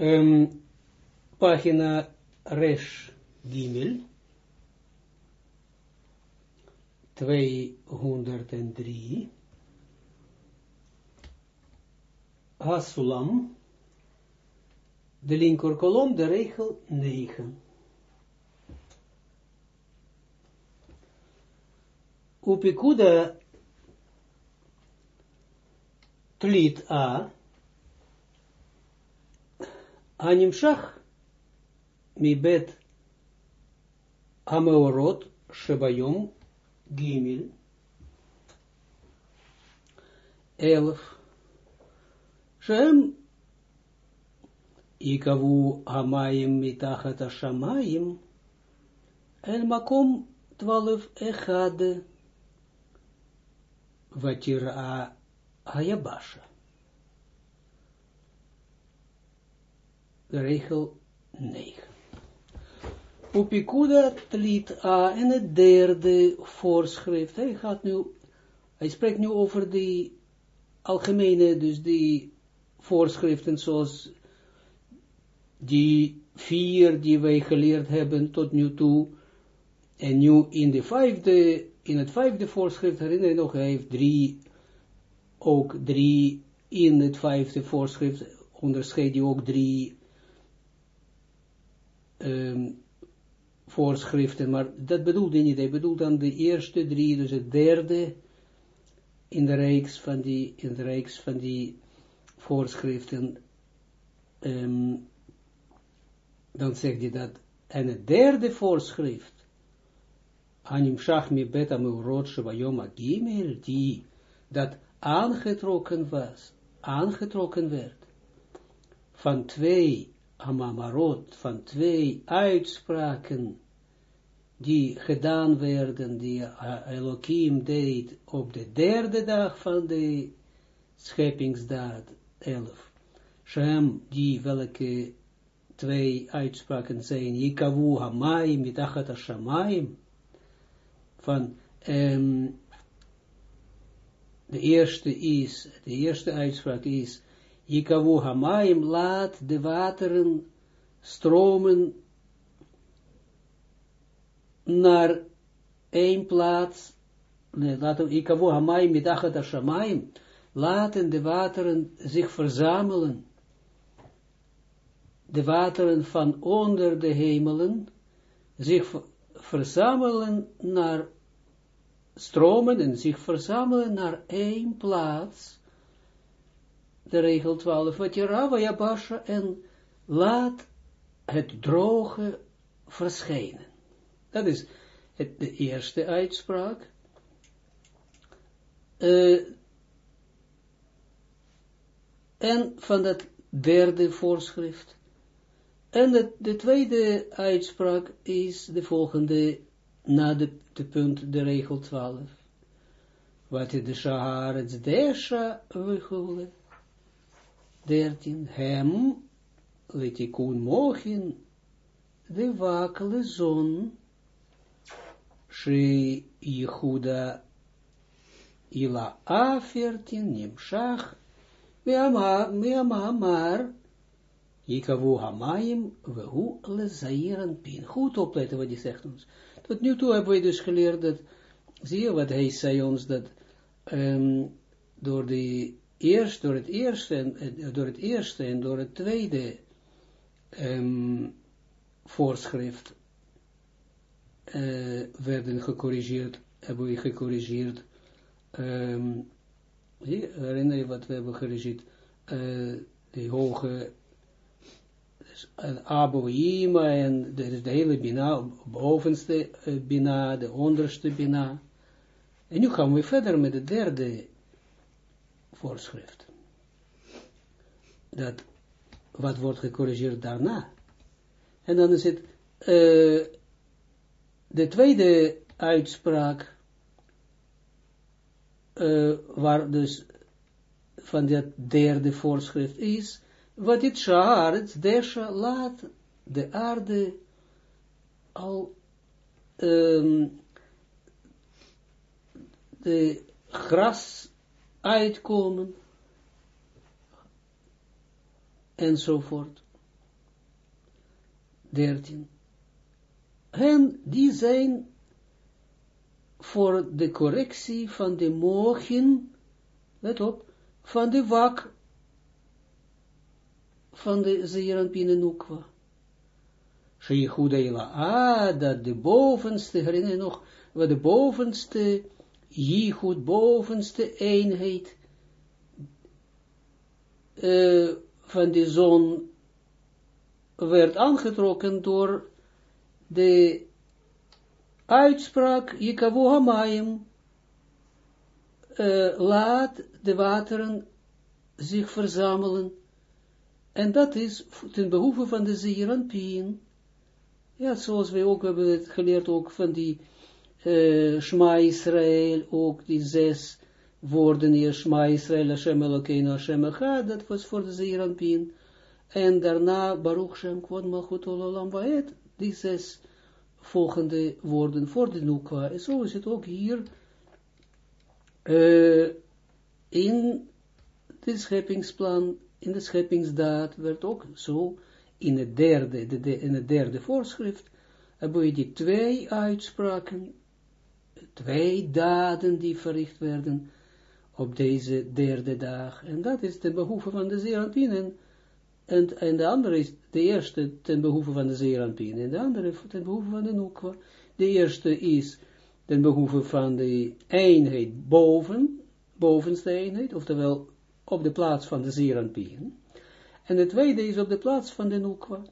um, pagina Resh Gimel, 203, Hasulam, de linker kolom, de regel 9. Upikuda tlit a Animshach bet Ameorot Shebayom Gimil Elf Shem Ikavu Hamayim mitachat Hashamayim El Makom twaalf Echad Vatira Hayabasha. De regel 9. Upikuda tlit A en het derde voorschrift. Hij gaat nu, hij spreekt nu over die algemene, dus die voorschriften zoals die vier die wij geleerd hebben tot nu toe. En nu in de vijfde, in het vijfde voorschrift herinner je nog, hij heeft drie ook drie, in het vijfde voorschrift onderscheid je ook drie um, voorschriften, maar dat bedoelde niet, hij bedoelt dan de eerste drie, dus het derde in de reeks van die, in de reeks van die voorschriften, um, dan zegt hij dat, en het derde voorschrift, Anim Shachmi Beta Meurot Shevayom Agimel, die, dat aangetrokken was, aangetrokken werd, van twee amamarot, van twee uitspraken, die gedaan werden, die Elohim deed op de derde dag van de scheppingsdaad, elf. Shem, die welke twee uitspraken zijn, Yikavu Hamayim, Mitachat Hashamayim, van um, de eerste is, de eerste uitspraak is, Jikavu Hamaim, laat de wateren stromen naar één plaats, nee, Jikavu Hamaim, midachat laten de wateren zich verzamelen, de wateren van onder de hemelen, zich verzamelen naar stromen en zich verzamelen naar één plaats, de regel 12, wat je rava ja en laat het droge verschijnen. Dat is het, de eerste uitspraak. Uh, en van dat derde voorschrift. En de, de tweede uitspraak is de volgende na de, de punt, de regel 12. Wat is de shahar, het desha, we 13. Hem, letikun mochin, de wakele zon, she Yehuda ila a 14, nimshach, meamar, Yikavu hamayim, vehu le zairan pin. Goed opletten wat hij zegt ons. Tot nu toe hebben we dus geleerd dat, zie je wat hij zei ons, dat um, door, de eerst, door, het eerste en, door het eerste en door het tweede um, voorschrift uh, werden gecorrigeerd, hebben we gecorrigeerd, um, herinner je wat we hebben gecorrigeerd, uh, de hoge Aboïma en de, de hele Bina, bovenste Bina, de onderste Bina. En nu gaan we verder met de derde voorschrift. Dat, wat wordt gecorrigeerd daarna. En dan is het, uh, de tweede uitspraak, uh, waar dus van dat derde voorschrift is, wat het het desha, laat de aarde al um, de gras uitkomen, enzovoort. 13. En die zijn voor de correctie van de mogen, let op, van de wak van de Zeeranpien Nukwa. Sheyichuda ah, dat de bovenste, herinner je nog, wat de bovenste, Yichud, bovenste eenheid, uh, van de zon werd aangetrokken door de uitspraak Yikavu Hamayim, uh, laat de wateren zich verzamelen. En dat is ten behoeve van de Zeeranpien. Ja, zoals wij ook hebben geleerd, ook van die uh, Shema Israël, ook die zes woorden hier, Shema Israël, Hashem Elokeinu, Hashem Echad, dat was voor de Zeeranpien. En daarna Baruch Shem Kwad Malchut Olam Vaed, die zes volgende woorden voor de Nukwa. En zo is het ook hier uh, in de scheppingsplan, in de scheppingsdaad, werd ook zo, in het derde, de, de, in het derde voorschrift, hebben we die twee uitspraken, twee daden die verricht werden op deze derde dag. En dat is de behoefte van de Zeranpien. En, en de andere is, de eerste ten behoeve van de Zeranpien. En de andere ten behoeve van de Nukwa. De eerste is ten behoeve van de eenheid boven, bovenste eenheid, oftewel op de plaats van de Zeranpien. En de tweede is op de plaats van de Nukwa.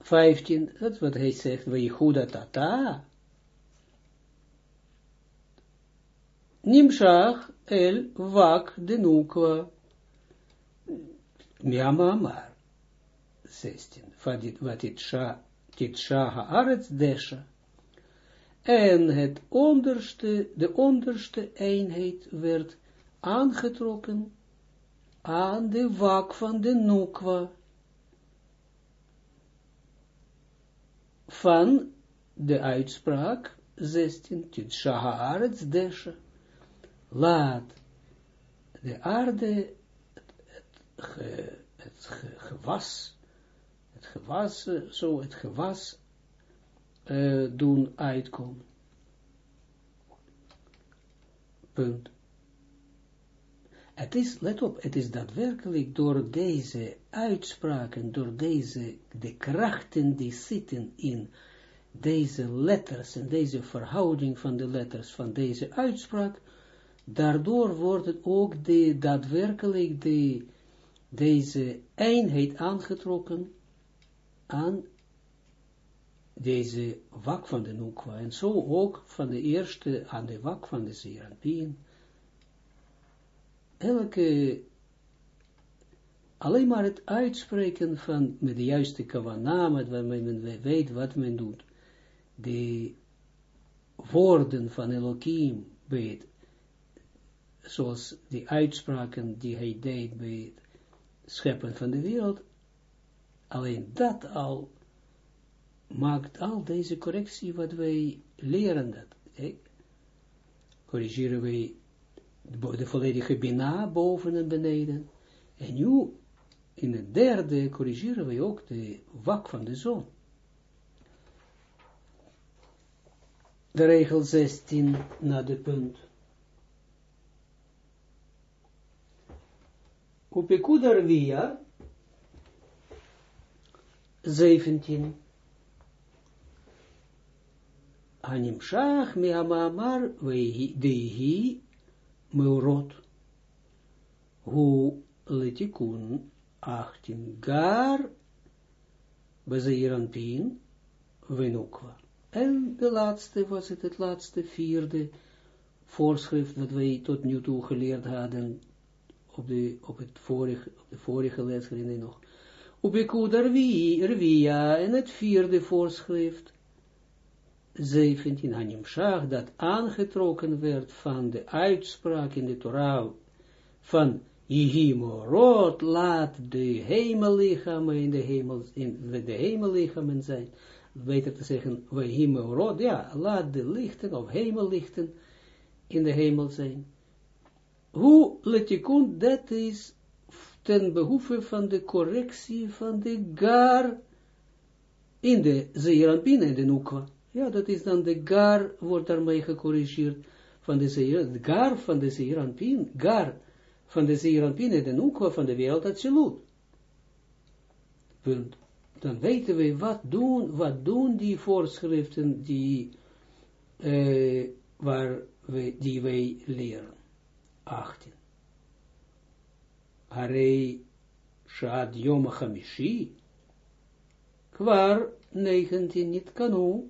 15, dat is wat hij zegt, Wejichuda tata. Nimshach el vak de Nukwa. Miamamar. 16. Wat titsha haaretz desha. En het onderste, de onderste eenheid werd aangetrokken aan de wak van de Nukwa. Van de uitspraak 16. Titsha haaretz desha. Laat de aarde het gewas, het gewas, eh, zo het gewas uh, doen uitkomen. Punt. Het is, let op, het is daadwerkelijk door deze uitspraken, door deze, de krachten die zitten in deze letters en deze verhouding van de letters van deze uitspraak, daardoor wordt het ook de, daadwerkelijk de, deze eenheid aangetrokken aan deze wak van de Nukwa, en zo ook van de eerste aan de wak van de Zeranpien. Elke, alleen maar het uitspreken van, met de juiste kavana, met men weet wat men doet, de woorden van Elohim weet, zoals die uitspraken die hij deed bij scheppen van de wereld, alleen dat al maakt al deze correctie wat wij leren dat. Corrigeren wij de volledige bina boven en beneden. En nu, in het derde, corrigeren wij ook de wak van de zon. De regel 16 naar de punt. Upekudar via 17. Animshach me amamar deihi meurot. Hu letikun 18. Gar bezeiran pin venukwa. En de laatste was het, het laatste vierde voorschrift wat wij tot nu toe geleerd hadden op de, op het vorige, op de vorige les herinner nog. Op Rvia, en het vierde voorschrift, 17 Hanimshach, dat aangetrokken werd van de uitspraak in de Torah van Yihimorot, laat de hemellichamen in de hemel, in de hemellichamen zijn. Beter te zeggen, Yihimorot, ja, laat de lichten of hemellichten in de hemel zijn. Hoe letikun, dat is ten behoeve van de correctie van de gar in de Zeeranpin en de Nukwa. Ja, dat is dan de gar, wordt daarmee gecorrigeerd, van de Zeeran, de gar van de Zeeranpin, gar van de Zeeranpin en de Nukwa van de wereld Atsilut. Punt. Dan weten we wat doen, wat doen die voorschriften die, uh, waar we, die wij leren. 18. Harei Shad Yom Hamishi, kwar 19 niet kanu,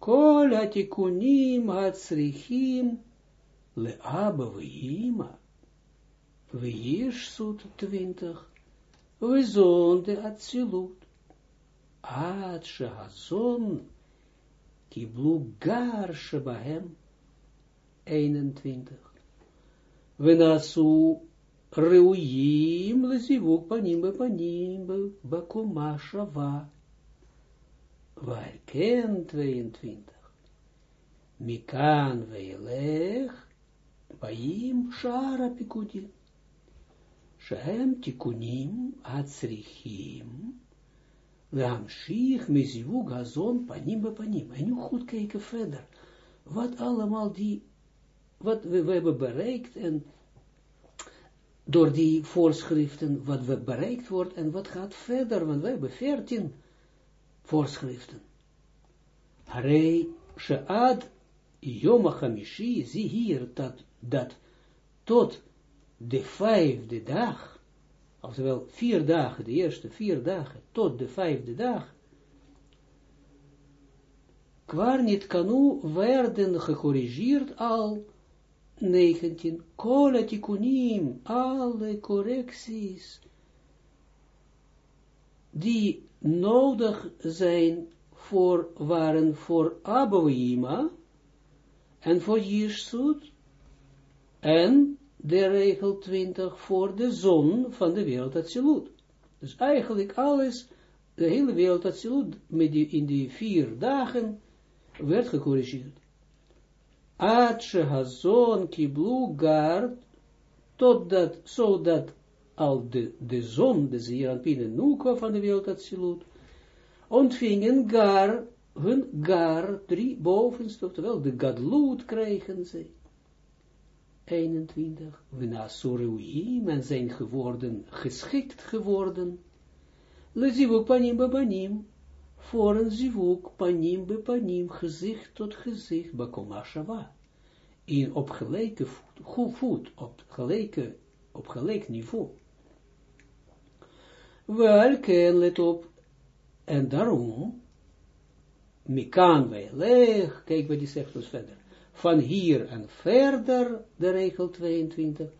Kol atikunim hatsrichim leaba veima, veish sut 20, vezon de atzilut, ad shehazon kiblu gar 21. Venasu reuyim lezivuk panim panim bakuma shava. Waarken 22. Mikan veilech baim shara pikudin. Shem tikunim atzrichim. Lamshich mezivuk hazon panim panim. En nu goed kijken verder. Wat allemaal die wat we, hebben bereikt en door die voorschriften, wat we bereikt wordt en wat gaat verder, want we hebben veertien voorschriften. Harei she'ad yom hamishi, zie hier dat, dat tot de vijfde dag, oftewel vier dagen, de eerste vier dagen, tot de vijfde dag, kwar niet kanu werden gecorrigeerd al 19. Kola tikunim, alle correcties, die nodig zijn voor, waren voor Abouima en voor Jirsut en de regel 20 voor de zon van de wereld Atsilut. Dus eigenlijk alles, de hele wereld Atsilut, in die vier dagen, werd gecorrigeerd. Ad hazon kiblu gard, totdat, zodat al de, de zon, de Zeranpine Nukwa van de wereld Atsilut, ontvingen gar, hun gar, drie bovenst, oftewel de gadloed krijgen ze. 21. Venasuruim en zijn geworden, geschikt geworden. Lezivuk panim babanim, voor een zivuk, panim be panim, gezicht tot gezicht, bakoma shava. In op gelijke voet, voet, op gelijke, op gelijk niveau. Welke, let op, en daarom, wij leg, kijk wat die zegt dus verder, van hier en verder, de regel 22,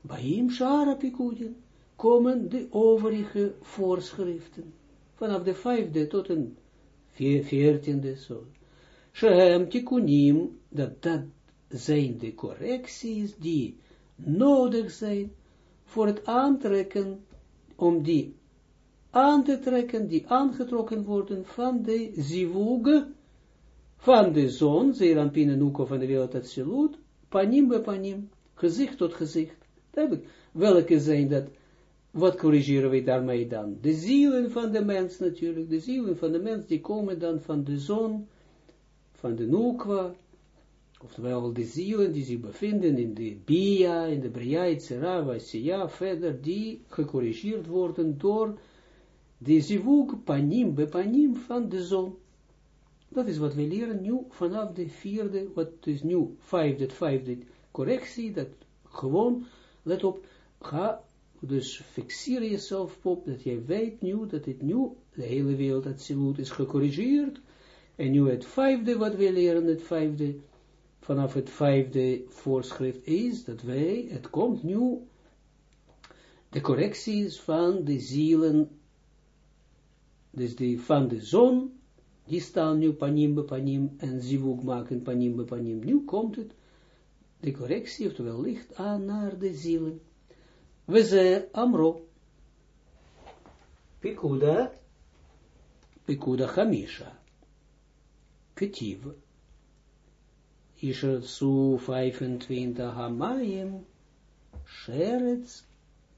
Baim Shara Pikudin, komen de overige voorschriften vanaf de vijfde tot een veertiende zo. Shehem tikunim, dat dat zijn de correcties die nodig zijn voor het aantrekken, om die aan te trekken, die aangetrokken worden van de zivuge, van de zon, zeerampine nuko van de wereld panim be panim, gezicht tot gezicht. Welke zijn dat? Wat corrigeren we daarmee dan? De zielen van de mens natuurlijk, de zielen van de mens, die komen dan van de zon, van de Nukwa, oftewel de zielen die zich bevinden in de Bia, in de Bria, Itzera, Siya, verder, die gecorrigeerd worden door de zivuk panim, bepanim van de zon. Dat is wat we leren nu vanaf de vierde, wat is nu vijfde, vijfde correctie, dat gewoon, let op, ga dus fixeer jezelf op dat jij weet nu dat het nu de hele wereld absoluut is gecorrigeerd. En nu het vijfde wat we leren, het vijfde, vanaf het vijfde voorschrift is dat wij, het komt nu, de correcties van de zielen, dus die van de zon, die staan nu panim be panim en zivug maken panim be panim. Nu komt het, de correctie, oftewel licht aan naar de zielen. We ze amro. Pikuda. Pikuda Hamisha. Ketiv. Isher su 25 hamayim. Sheretz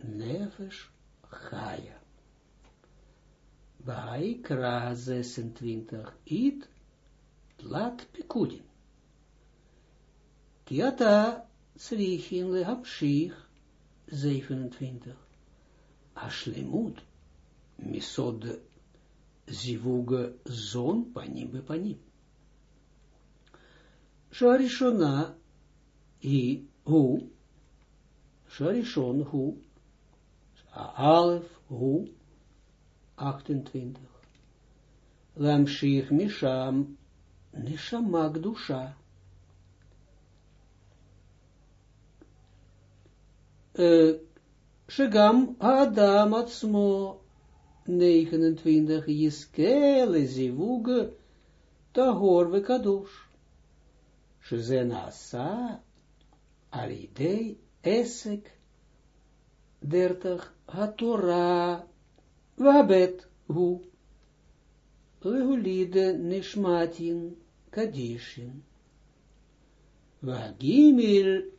nefesh chaya. bij kra 26, it, lat pikudin. Kiata Srichin le hapshich 27. Ashlemut misod zivug zon panim bepanim. Sharishona i hu, Sharishon hu, Alef hu, 28. Lamshich misham nishama gdusha. Shegam Adam atzmo 29 Yiskele zivuge tahor we kadosh. Shezen asa alidei esek 30 hatora vabet hu lehulide nishmatin kadishin. Vagimil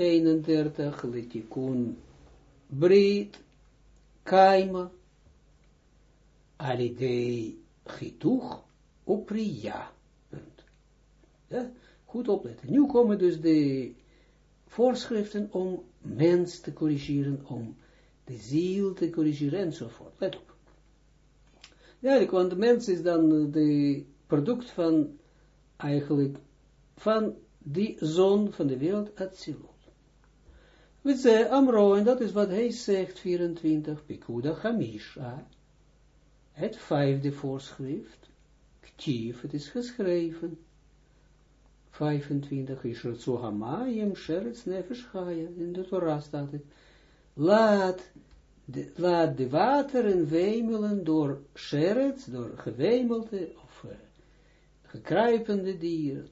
31 litikun brit kaima alidei chituch upriya. Ja, goed opletten. Nu komen dus de voorschriften om mens te corrigeren, om de ziel te corrigeren enzovoort. Let op. Ja, want de mens is dan de product van eigenlijk van die zon van de wereld Atsilut. We zeggen Amro, en dat is wat hij zegt, 24, Pikuda Hamisha, het vijfde voorschrift, Ktief, het is geschreven, 25, is er zo Hamayim, Sheretz Nefesh in de Torah staat het, laat de, wateren wemelen door Sheretz, door gewemelte, of uh, gekruipende dieren,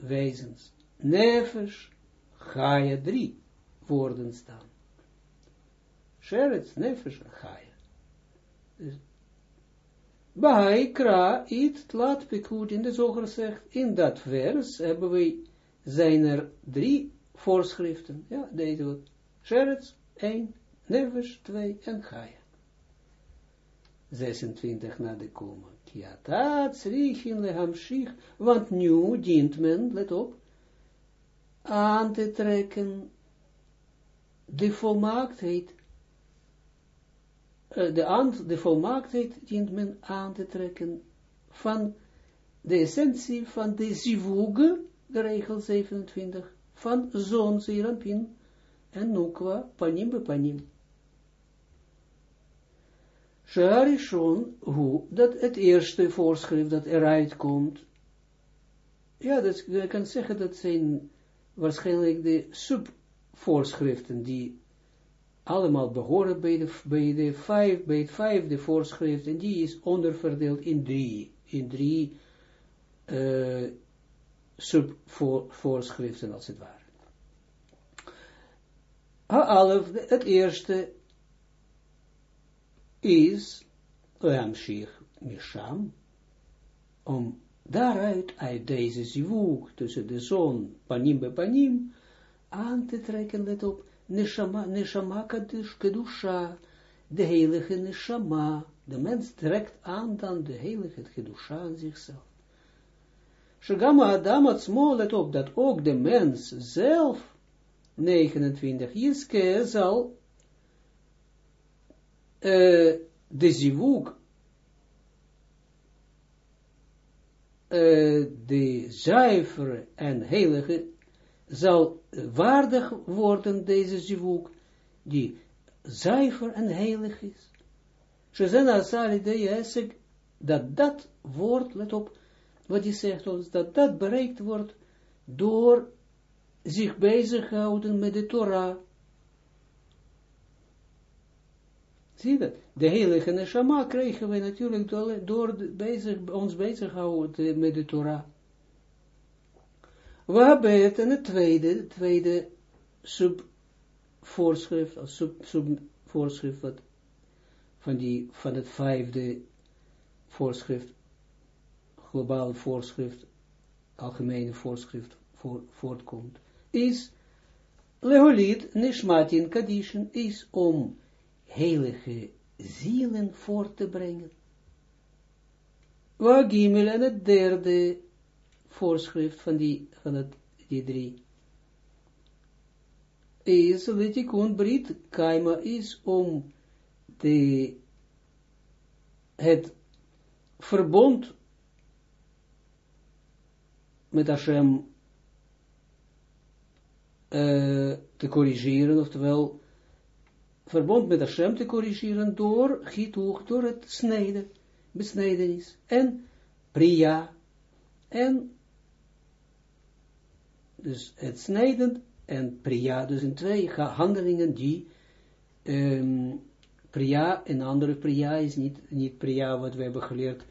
wezens, Nefesh Chaya 3 woorden staan. Sheretz, nefesh, chaya. Dus, Bahai kra it lat pekud in de zoger zegt, in dat vers hebben we, zijn er drie voorschriften. Ja, deze wat. Sheretz, 1, nefesh, 2 en chaya. 26 na de koma. Kiata, tzrichin lehamshich, want nu dient men, let op, aan te trekken de volmaaktheid, uh, de, aan, de volmaaktheid dient men aan te trekken van de essentie van de zivuge, de regel 27, van zon, zerampin, en nukwa, panim be panim. Sharishon, hoe, dat het eerste voorschrift dat eruit komt, ja, dat, je kan zeggen dat zijn waarschijnlijk de sub voorschriften die allemaal behoren bij, de, bij, de vijf, bij het vijfde voorschrift, en die is onderverdeeld in drie, in drie uh, subvoorschriften als het ware. Ha'alef, het eerste is, Lamshich Misham, om daaruit, uit deze zivug, tussen de zon, panim be panim, aan te trekken, let op, neshama, neshama kedusha, de heilige neshama, de mens trekt aan dan de heilige kedusha aan zichzelf. Shagama Adam atzmo, let op, dat ook de mens zelf, 29, Jiske zal uh, de zivug, uh, de zuivere en heilige zal waardig worden, deze zivuk, die zuiver en heilig is. Shezena asali de jesek, dat dat wordt, let op, wat hij zegt ons, dat dat bereikt wordt door zich bezighouden met de Torah. Zie dat? De heilige neshama krijgen we natuurlijk door, door bezig, ons bezighouden met de Torah. We hebben het tweede, tweede subvoorschrift, of sub, subvoorschrift wat van, die, van het vijfde voorschrift, globale voorschrift, algemene voorschrift voor, voortkomt, is Leholid Nishmatin Kadishin is om heilige zielen voor te brengen. Wa gimel en het derde voorschrift van die, van het, die drie. Is, litikun brit, kaima is om de, het verbond met Hashem uh, te corrigeren, oftewel verbond met Hashem te corrigeren door gitoeg, door het snijden, besnijdenis en priya en dus het snijden en priya, dus in twee handelingen die um, priya en andere priya is niet, niet priya wat we hebben geleerd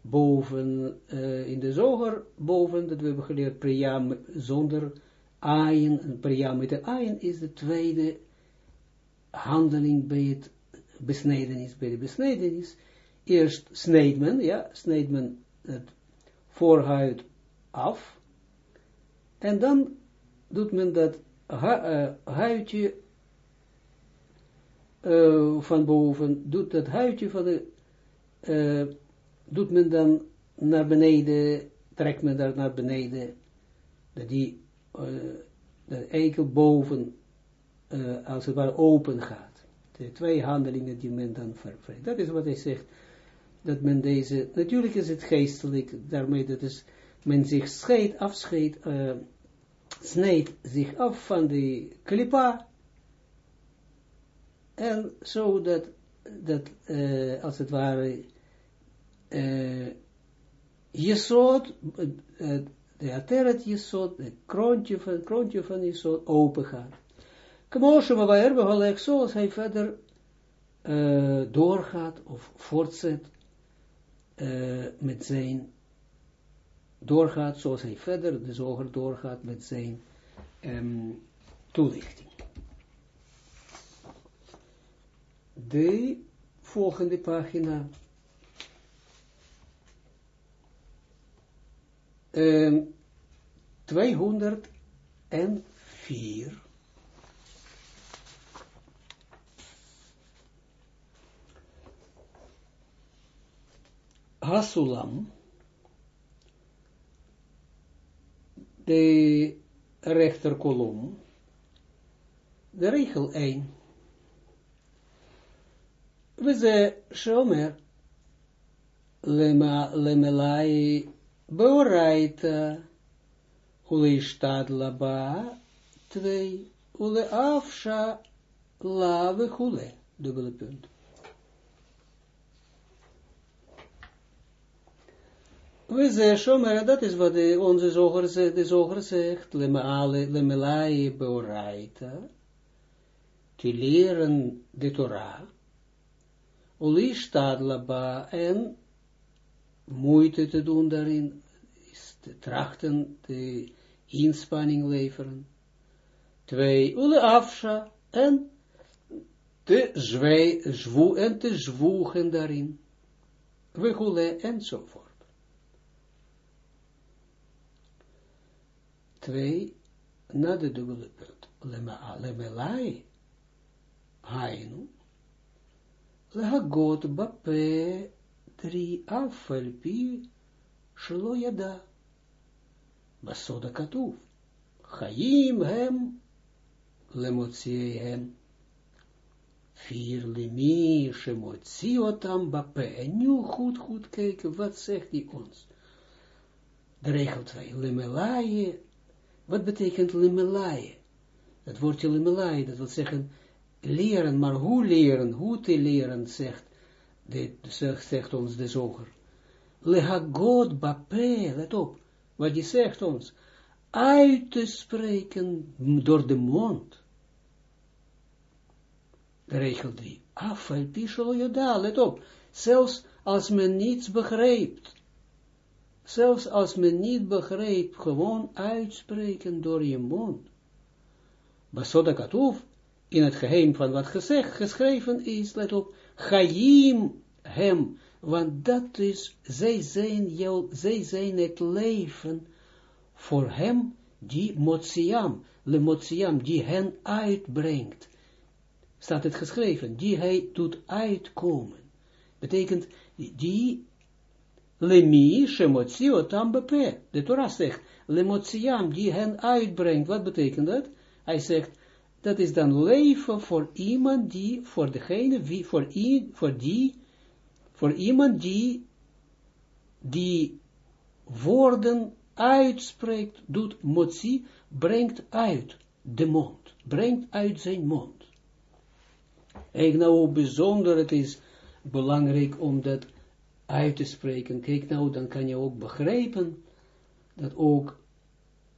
boven, uh, in de zoger boven, dat we hebben geleerd priya zonder aaien, en priya met de aaien is de tweede handeling bij het besnedenis, bij de besnedenis. Eerst snijdt men, ja, snijdt men het voorhuid af, en dan doet men dat uh, huidje uh, van boven, doet dat huidje van de, uh, doet men dan naar beneden, trekt men daar naar beneden, dat die, de eikel boven, als het ware open gaat. De twee handelingen die men dan vervreemdt. Dat is wat hij zegt, dat men deze, natuurlijk is het geestelijk, daarmee dat is, men zich scheidt, afscheidt, snijdt zich af van die klipa, en zo dat, uh, als het ware, uh, Jesod, de ateret Jesod, het kroontje van, kroontje van Jesod, open gaat. Kmoshe Mawaer Beholek, zoals hij verder uh, doorgaat of voortzet met zijn, doorgaat zoals hij verder, de zoger doorgaat met zijn um, toelichting. de volgende pagina. Um, 204. Hasulam, de rechterkolom, de regel 1. We ze shomer lema lemelai beoraita ule stad laba twee ule afsha lave hule dubbele punt. We ze shomer dat is wat onze zoger zegt, de zoger zegt lemelai beoraita te leren de Torah Uli laba en moeite te doen daarin, is te trachten, de inspanning leveren. Twee, ule afsha en te zwee, zwoe, en te zwoegen daarin. We enzovoort. Twee, na de dubbele punt. Lemelai, hainu, Lehagot bape drie afalpi shelo yada. Katuv. Chaim hem lemotzie hem. Vier limi shemotzie otam bape. En nu goed, goed kijken, wat zegt hij ons? De regel 2. Limelaie. Wat betekent limelaie? Het woordje limelaie, dat wil zeggen leren, maar hoe leren, hoe te leren, zegt, de, zegt ons de zoger. Lehagod bape, let op, wat die zegt ons, uit te spreken door de mond. Regel 3. Afval pischel joda, let op, zelfs als men niets begrijpt, zelfs als men niet begrijpt, gewoon uitspreken door je mond. Basoda katuf, in het geheim van wat gezegd, geschreven is, let op, Chaim hem, want dat is, zij zijn, jou, zij zijn het leven voor hem, die Motsiam, le Motsiam, die hen uitbrengt. Staat het geschreven, die hij doet uitkomen. Betekent, die Lemi shemotzi otam bepe. De Torah zegt, lemotziam, die hen uitbrengt. Wat betekent dat? Hij zegt, dat is dan leven voor iemand die, voor degene, wie, voor, voor die, voor iemand die, die woorden uitspreekt, doet motzi, brengt uit de mond, brengt uit zijn mond. Kijk nou hoe bijzonder het is, belangrijk om dat uit te spreken. Kijk nou, dan kan je ook begrijpen, dat ook,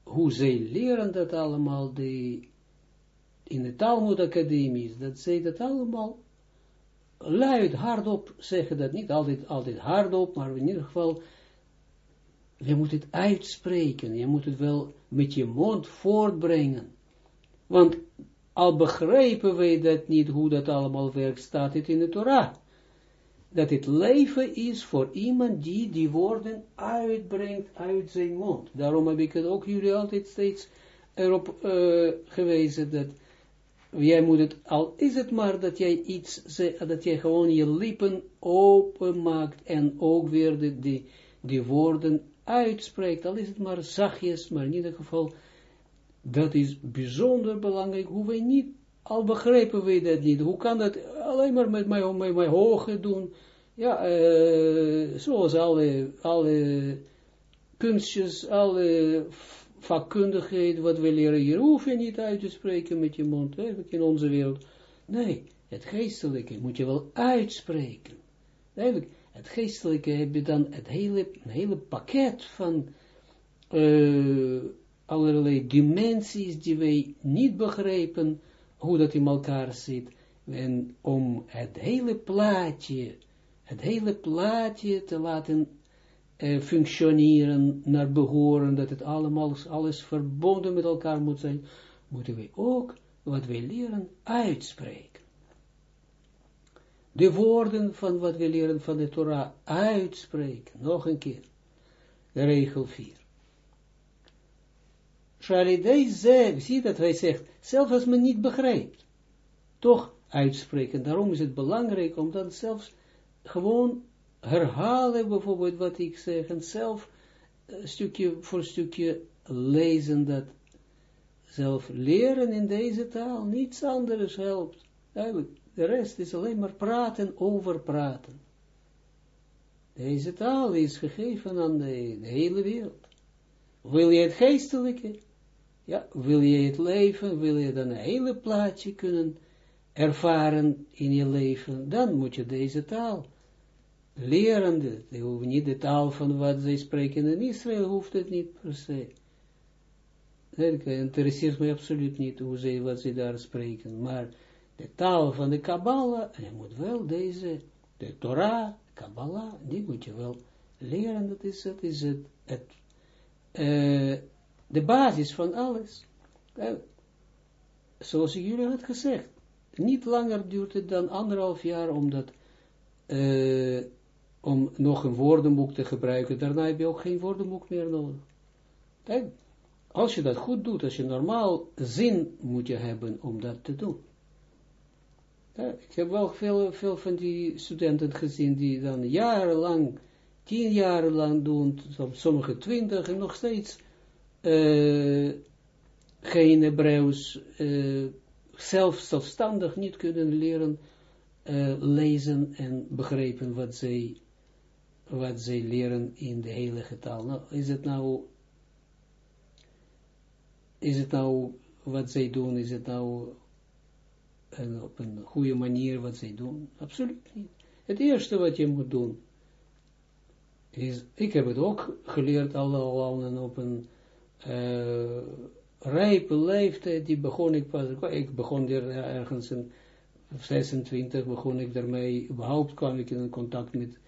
hoe zij leren dat allemaal, die, in de Talmud Academies, dat zij dat allemaal luid, hardop zeggen, dat niet altijd, altijd hardop, maar in ieder geval, je moet het uitspreken, je moet het wel met je mond voortbrengen. Want al begrijpen wij dat niet, hoe dat allemaal werkt, staat het in de Torah. Dat het leven is voor iemand die die woorden uitbrengt uit zijn mond. Daarom heb ik het ook jullie altijd steeds erop uh, gewezen, dat jij moet het, al is het maar dat jij iets, dat jij gewoon je lippen open maakt en ook weer de, die, die woorden uitspreekt, al is het maar zachtjes, maar in ieder geval, dat is bijzonder belangrijk, hoe wij niet, al begrijpen wij dat niet, hoe kan dat alleen maar met mijn, met mijn hoge doen, ja, uh, zoals alle, alle kunstjes, alle vakkundigheid, wat we leren hier, hoef je niet uit te spreken met je mond, eigenlijk in onze wereld. Nee, het geestelijke moet je wel uitspreken. Het geestelijke heb je dan het hele, hele pakket van uh, allerlei dimensies die wij niet begrijpen, hoe dat in elkaar zit. En om het hele plaatje, het hele plaatje te laten uh, functioneren naar behoren, dat het allemaal, alles verbonden met elkaar moet zijn, moeten we ook wat wij leren uitspreken. De woorden van wat we leren van de Torah uitspreken. Nog een keer. Regel 4. Shalidei ze, zie dat hij zegt, zelfs als men niet begrijpt, toch uitspreken. Daarom is het belangrijk om dan zelfs gewoon herhalen bijvoorbeeld wat ik zeg, en zelf uh, stukje voor stukje lezen dat, zelf leren in deze taal, niets anders helpt. Duidelijk, de rest is alleen maar praten over praten. Deze taal is gegeven aan de, de hele wereld. Wil je het geestelijke? Ja, wil je het leven, wil je dan een hele plaatje kunnen ervaren in je leven, dan moet je deze taal lerende, niet de taal van wat zij spreken in Israël, hoeft het niet per se. Het interesseert me absoluut niet hoe zij, wat zij daar spreken, maar de taal van de Kabbalah, je moet wel deze, de Torah, Kabbalah, die moet je wel leren, dat is, dat is het, het uh, de basis van alles. Uh, zoals ik jullie had gezegd, niet langer duurt het dan anderhalf jaar, omdat uh, om nog een woordenboek te gebruiken, daarna heb je ook geen woordenboek meer nodig. Als je dat goed doet, als je normaal zin moet je hebben om dat te doen. Ja, ik heb wel veel, veel van die studenten gezien die dan jarenlang, tien jaar lang doen, sommige twintig en nog steeds uh, geen Hebreeuws, uh, zelf zelfstandig niet kunnen leren uh, lezen en begrijpen wat zij wat zij leren in de heilige taal. Nou, is het nou, is het nou, wat zij doen, is het nou een, op een goede manier wat zij doen? Absoluut niet. Het eerste wat je moet doen, is, ik heb het ook geleerd al, al op een uh, rijpe leeftijd, die begon ik pas, ik begon er ergens in 26, begon ik daarmee, überhaupt kwam ik in contact met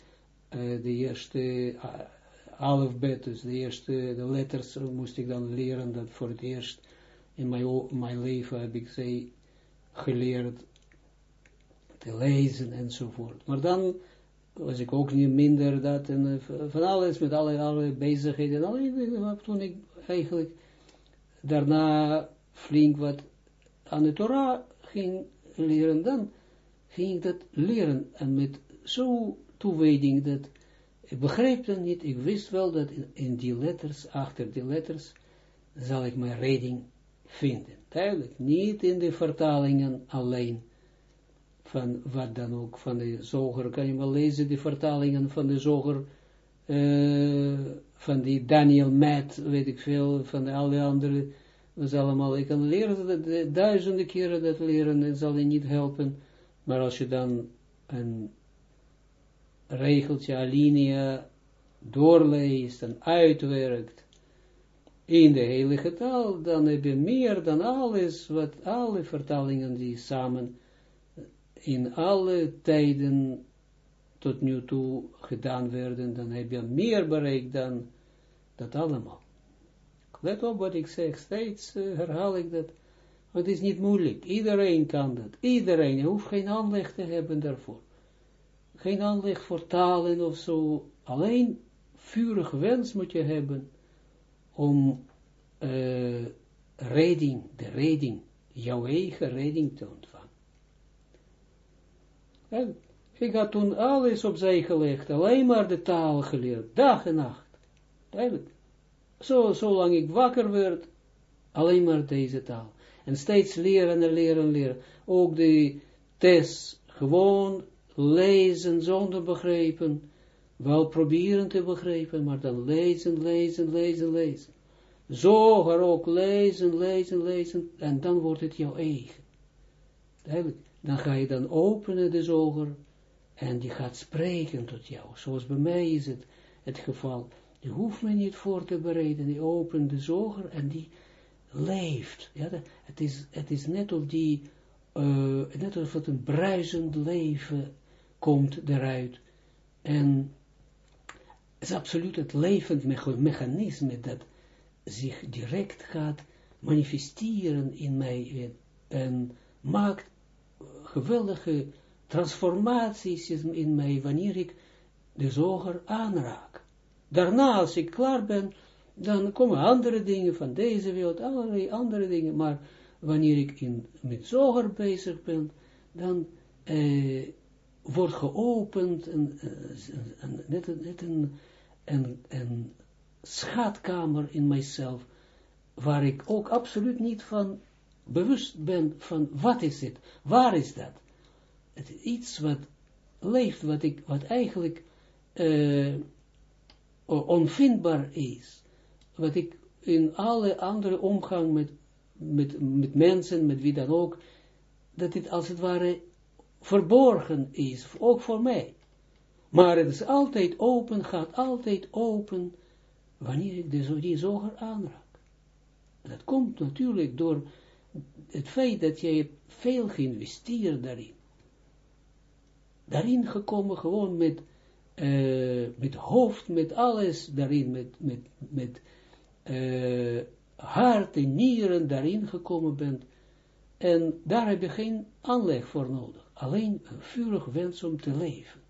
uh, de eerste uh, alfabet, dus de eerste de letters moest ik dan leren, dat voor het eerst in mijn, mijn leven heb ik ze geleerd te lezen enzovoort. Maar dan was ik ook niet minder dat en van alles met alle, alle bezigheden. Alle, toen ik eigenlijk daarna flink wat aan de Torah ging leren, dan ging ik dat leren en met zo toewijding dat Ik begreep dat niet, ik wist wel dat in, die letters, achter die letters, zal ik mijn redding vinden. Duidelijk, niet in de vertalingen alleen, van wat dan ook, van de zoger, kan je wel lezen, de vertalingen van de zoger, uh, van die Daniel Matt, weet ik veel, van alle andere, was allemaal, ik kan leren, dat, duizenden keren dat leren, dat zal je niet helpen, maar als je dan een regeltje, alinea, doorleest en uitwerkt, in de heilige taal, dan heb je meer dan alles, wat alle vertalingen die samen in alle tijden tot nu toe gedaan werden, dan heb je meer bereikt dan dat allemaal. Let op wat ik zeg, steeds uh, herhaal ik dat, het is niet moeilijk, iedereen kan dat, iedereen, je hoeft geen aanleg te hebben daarvoor, geen aanleg voor talen of zo, alleen vurig wens moet je hebben, om uh, redding, de redding, jouw eigen redding te ontvangen. En ik had toen alles opzij gelegd, alleen maar de taal geleerd, dag en nacht. Duidelijk. Zo, zolang ik wakker werd, alleen maar deze taal. En steeds leren en leren leren. Ook de test, gewoon lezen zonder begrijpen. Wel proberen te begrijpen, maar dan lezen, lezen, lezen, lezen. Zoger ook lezen, lezen, lezen, en dan wordt het jouw eigen. Duidelijk dan ga je dan openen de zoger, en die gaat spreken tot jou. Zoals bij mij is het het geval. Die hoeft me niet voor te bereiden, die opent de zoger en die leeft. Ja, het, is, het is net of die, uh, net of het een bruisend leven komt eruit. En het is absoluut het levend mechanisme dat zich direct gaat manifesteren in mij en maakt geweldige transformaties in mij, wanneer ik de zoger aanraak. Daarna, als ik klaar ben, dan komen andere dingen van deze wereld, allerlei andere dingen, maar wanneer ik in, met zoger bezig ben, dan eh, wordt geopend een, een, net, een, net een, een, een schatkamer in mijzelf, waar ik ook absoluut niet van bewust ben van wat is het, waar is dat? Het iets wat leeft, wat, ik, wat eigenlijk uh, onvindbaar is, wat ik in alle andere omgang met, met, met mensen, met wie dan ook, dat dit als het ware verborgen is, ook voor mij. Maar het is altijd open, gaat altijd open, wanneer ik de, die zoger aanraak. Dat komt natuurlijk door het feit dat jij veel geïnvesteerd daarin. Daarin gekomen gewoon met, uh, met hoofd, met alles daarin, met, met, met uh, hart en nieren daarin gekomen bent. En daar heb je geen aanleg voor nodig. Alleen een vurig wens om te leven.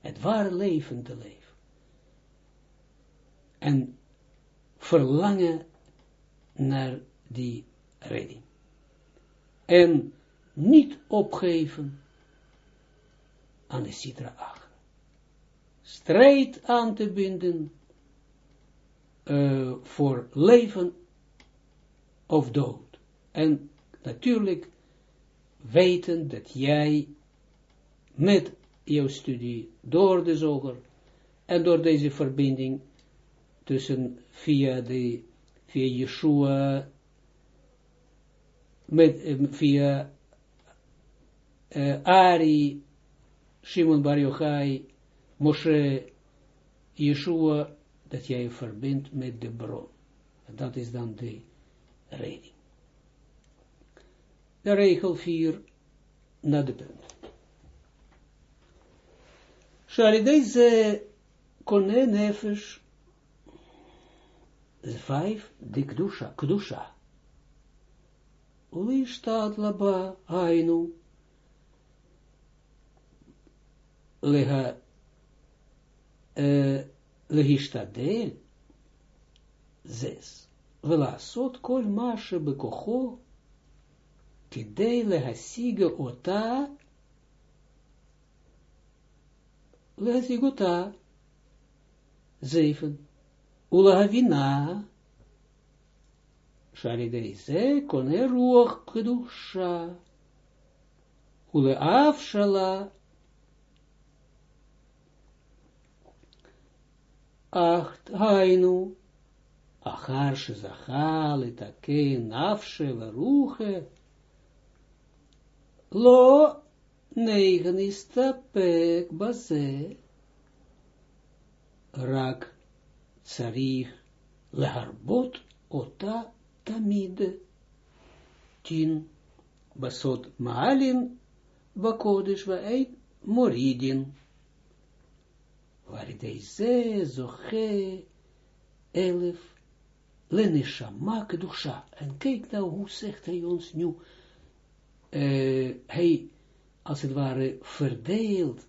Het ware leven te leven. En verlangen naar die redding en niet opgeven aan de Sitra Achra. Strijd aan te binden uh, voor leven of dood. En natuurlijk weten dat jij met jouw studie door de zoger en door deze verbinding tussen via de via Yeshua met, via uh, Ari, Shimon Bar Yochai, Moshe, Yeshua, dat jij verbindt met de bron. En dat is dan de reding. De regel 4, naar de punt. שעל deze קונה נפש, vijf, de kdusha, kdusha. Lishtat laba Lega lehishtadel. Zes. Velasot kol mashe bekocho. Kidei lehasiga ota. Lehasigota. zeven. Ula havina, Shalidei ze kone ruach kedusha. Ule afshala. Acht hainu. Achar shezachal etakein afshe veruche. Lo negen tapek baze. Rak tsarich leharbot ota tamid. Tien basot maalin bakodish vaeit moridin. Waar deze zoche elef lenishama kedusha. En kijk nou hoe zegt hij ons nu, hij als het ware verdeelt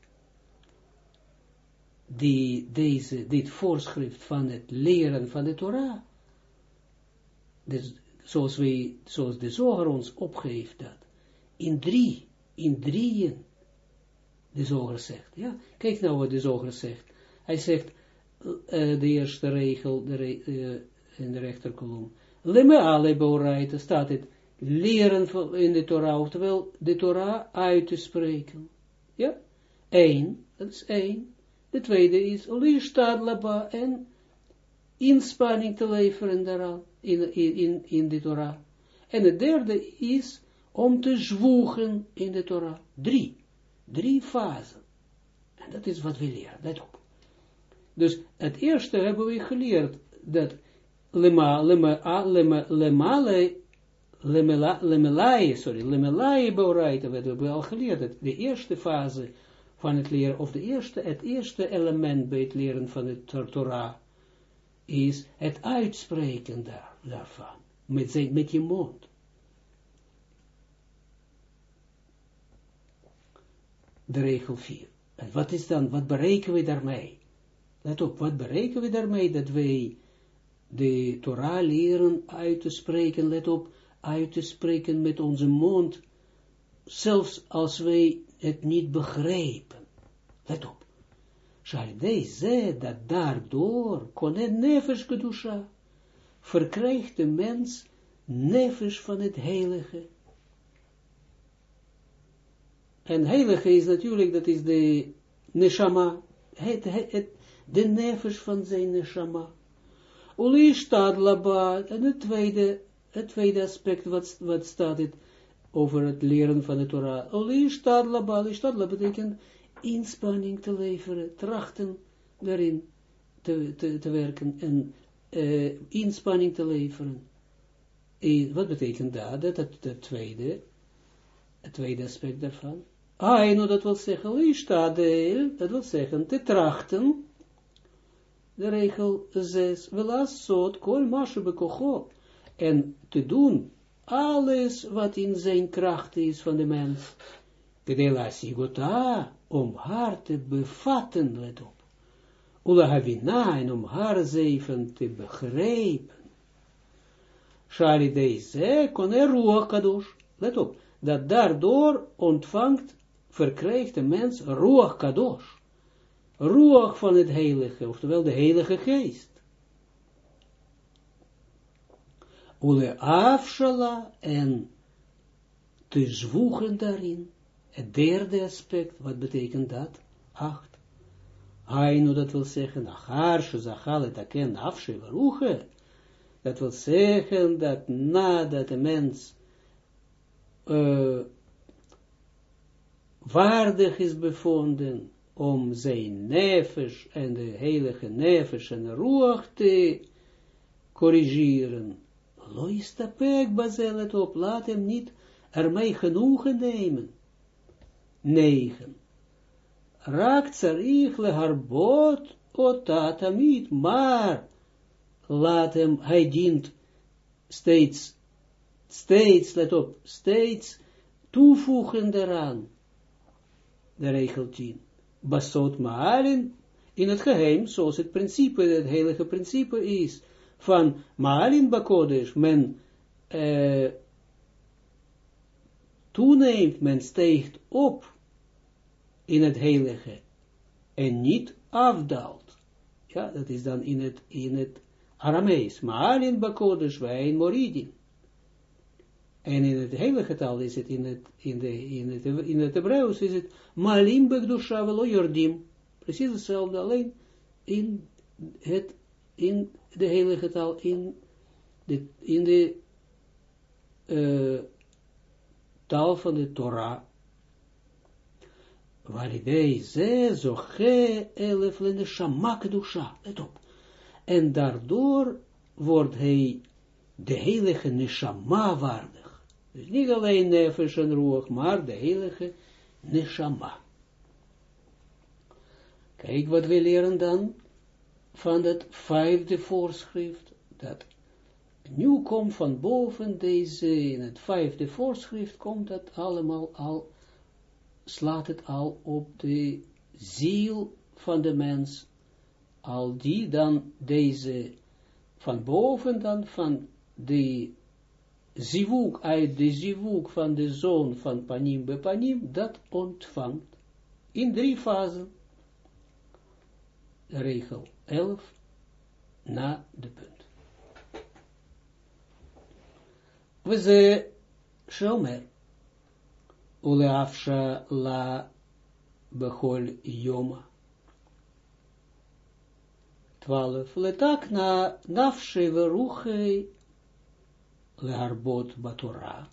die, deze, dit voorschrift van het leren van de Torah dus, zoals, wij, zoals de zoger ons opgeeft dat, in drie, in drieën, de zoger zegt, ja, kijk nou wat de zoger zegt, hij zegt, uh, de eerste regel, de re, uh, in de rechterkolom, lemme alle beoraita, staat het, leren in de Torah, oftewel de Torah uit te spreken, ja, één, dat is één, de tweede is, listad laba, en inspanning te leveren in, in, in de Torah. En het derde is om te zwoegen in de Torah. Drie. Drie fasen. En dat is wat we leren. Let op. Dus het eerste hebben we geleerd dat lema, lema, lema, lemale, sorry, lemelai beoraita, we hebben al geleerd, dat de eerste fase van het leren, of de eerste, het eerste element bij het leren van de Torah, is het uitspreken daar, daarvan, met, zijn, met je mond. De regel 4. En wat is dan, wat bereiken we daarmee? Let op, wat bereiken we daarmee? Dat wij de Torah leren uit te spreken, let op, uit te spreken met onze mond, zelfs als wij het niet begrijpen. Let op. Shaldei ze, dat daardoor, kon het nefesh kedusha, verkrijgt de mens nefesh van het heilige. En heilige is natuurlijk, dat is de neshama, het, het, de nefesh van zijn neshama. Uli staat laba, en het tweede, het tweede aspect, wat, wat staat het over het leren van de Torah. Uli staat laba, uli betekent inspanning te leveren, trachten daarin te, te, werken en uh, inspanning te leveren. En wat betekent dat? Dat het de tweede, het tweede aspect daarvan. Ah, nou dat wil zeggen, dat wil zeggen, te trachten, de regel 6, velas sot, kol bekocho, en te doen alles wat in zijn kracht is van de mens. Gedela sigota, om haar te bevatten, let op. Ula havina, en om haar zeven te begrijpen. Shari deze, kon er kadosh. Let op, dat daardoor ontvangt, verkrijgt de mens ruach kadosh. Ruach van het heilige, oftewel de heilige geest. Ule afshala en te zwoegen daarin. Het derde aspect, wat betekent dat? Acht. Hainu, dat wil zeggen, achar, shuzachal, et aken, afshe, veruche. Dat wil zeggen, dat nadat de mens uh, waardig is bevonden om zijn nefesh en de heilige nefesh en ruach te corrigeren. Loistapek, bazelet op, laat hem niet ermee genoegen nemen. 9. Raakt zarich leharbot ota tamid, maar laat hem, hij dient steeds, steeds, let op, steeds toevoegen daaraan. De regel 10. Basot maalin, in het geheim, zoals het principe, het heilige principe is, van maalin bakodesh, men uh, toeneemt, men steegt op in het heilige en niet afdaalt Ja, dat is dan in het, in het Aramees. Maalin bakodesh wij moridin. En in het hele getal is het in het, in de, in het, in het Hebreeuws is het malim begdusha velo jordim. Precies hetzelfde, alleen in het, in de hele getal, in de, in de uh, taal van de Torah. Waridei ze zoche elef shamak dusha. Let op. En daardoor wordt hij de heilige neshama waardig. Dus niet alleen nefesh en roeg, maar de heilige neshama. Kijk wat we leren dan van het vijfde voorschrift, dat nu komt van boven deze, in het vijfde voorschrift, komt dat allemaal al, slaat het al op de ziel van de mens, al die dan deze, van boven dan, van de zivuk, uit de zivuk van de zoon van panim bij panim, dat ontvangt in drie fasen. Regel 11 na de punt. We ze shomer. Uleafsha la behol yoma. 12. Letak na nafshe veruchei learbot batora,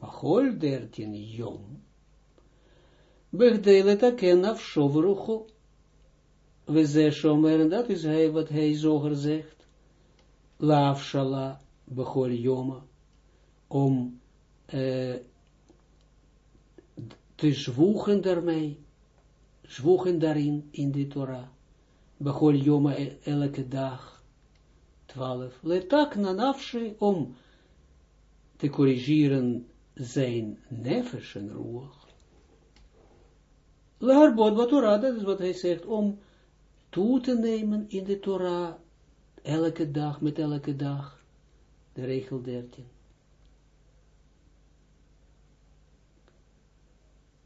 bachol dertien yom, begde letaken nafsho verucho, we ze en dat is hij wat hij zoger zegt, laafshala, Bechol Yoma, om uh, te zwoegen daarmee, zwoegen daarin, in de Torah, Bechol Yoma elke dag, 12, letak na om te corrigeren zijn nefesh en roeg. Laarbod wat Torah, dat is wat hij zegt, om toe te nemen in de Torah, elke dag, met elke dag, de regel 13.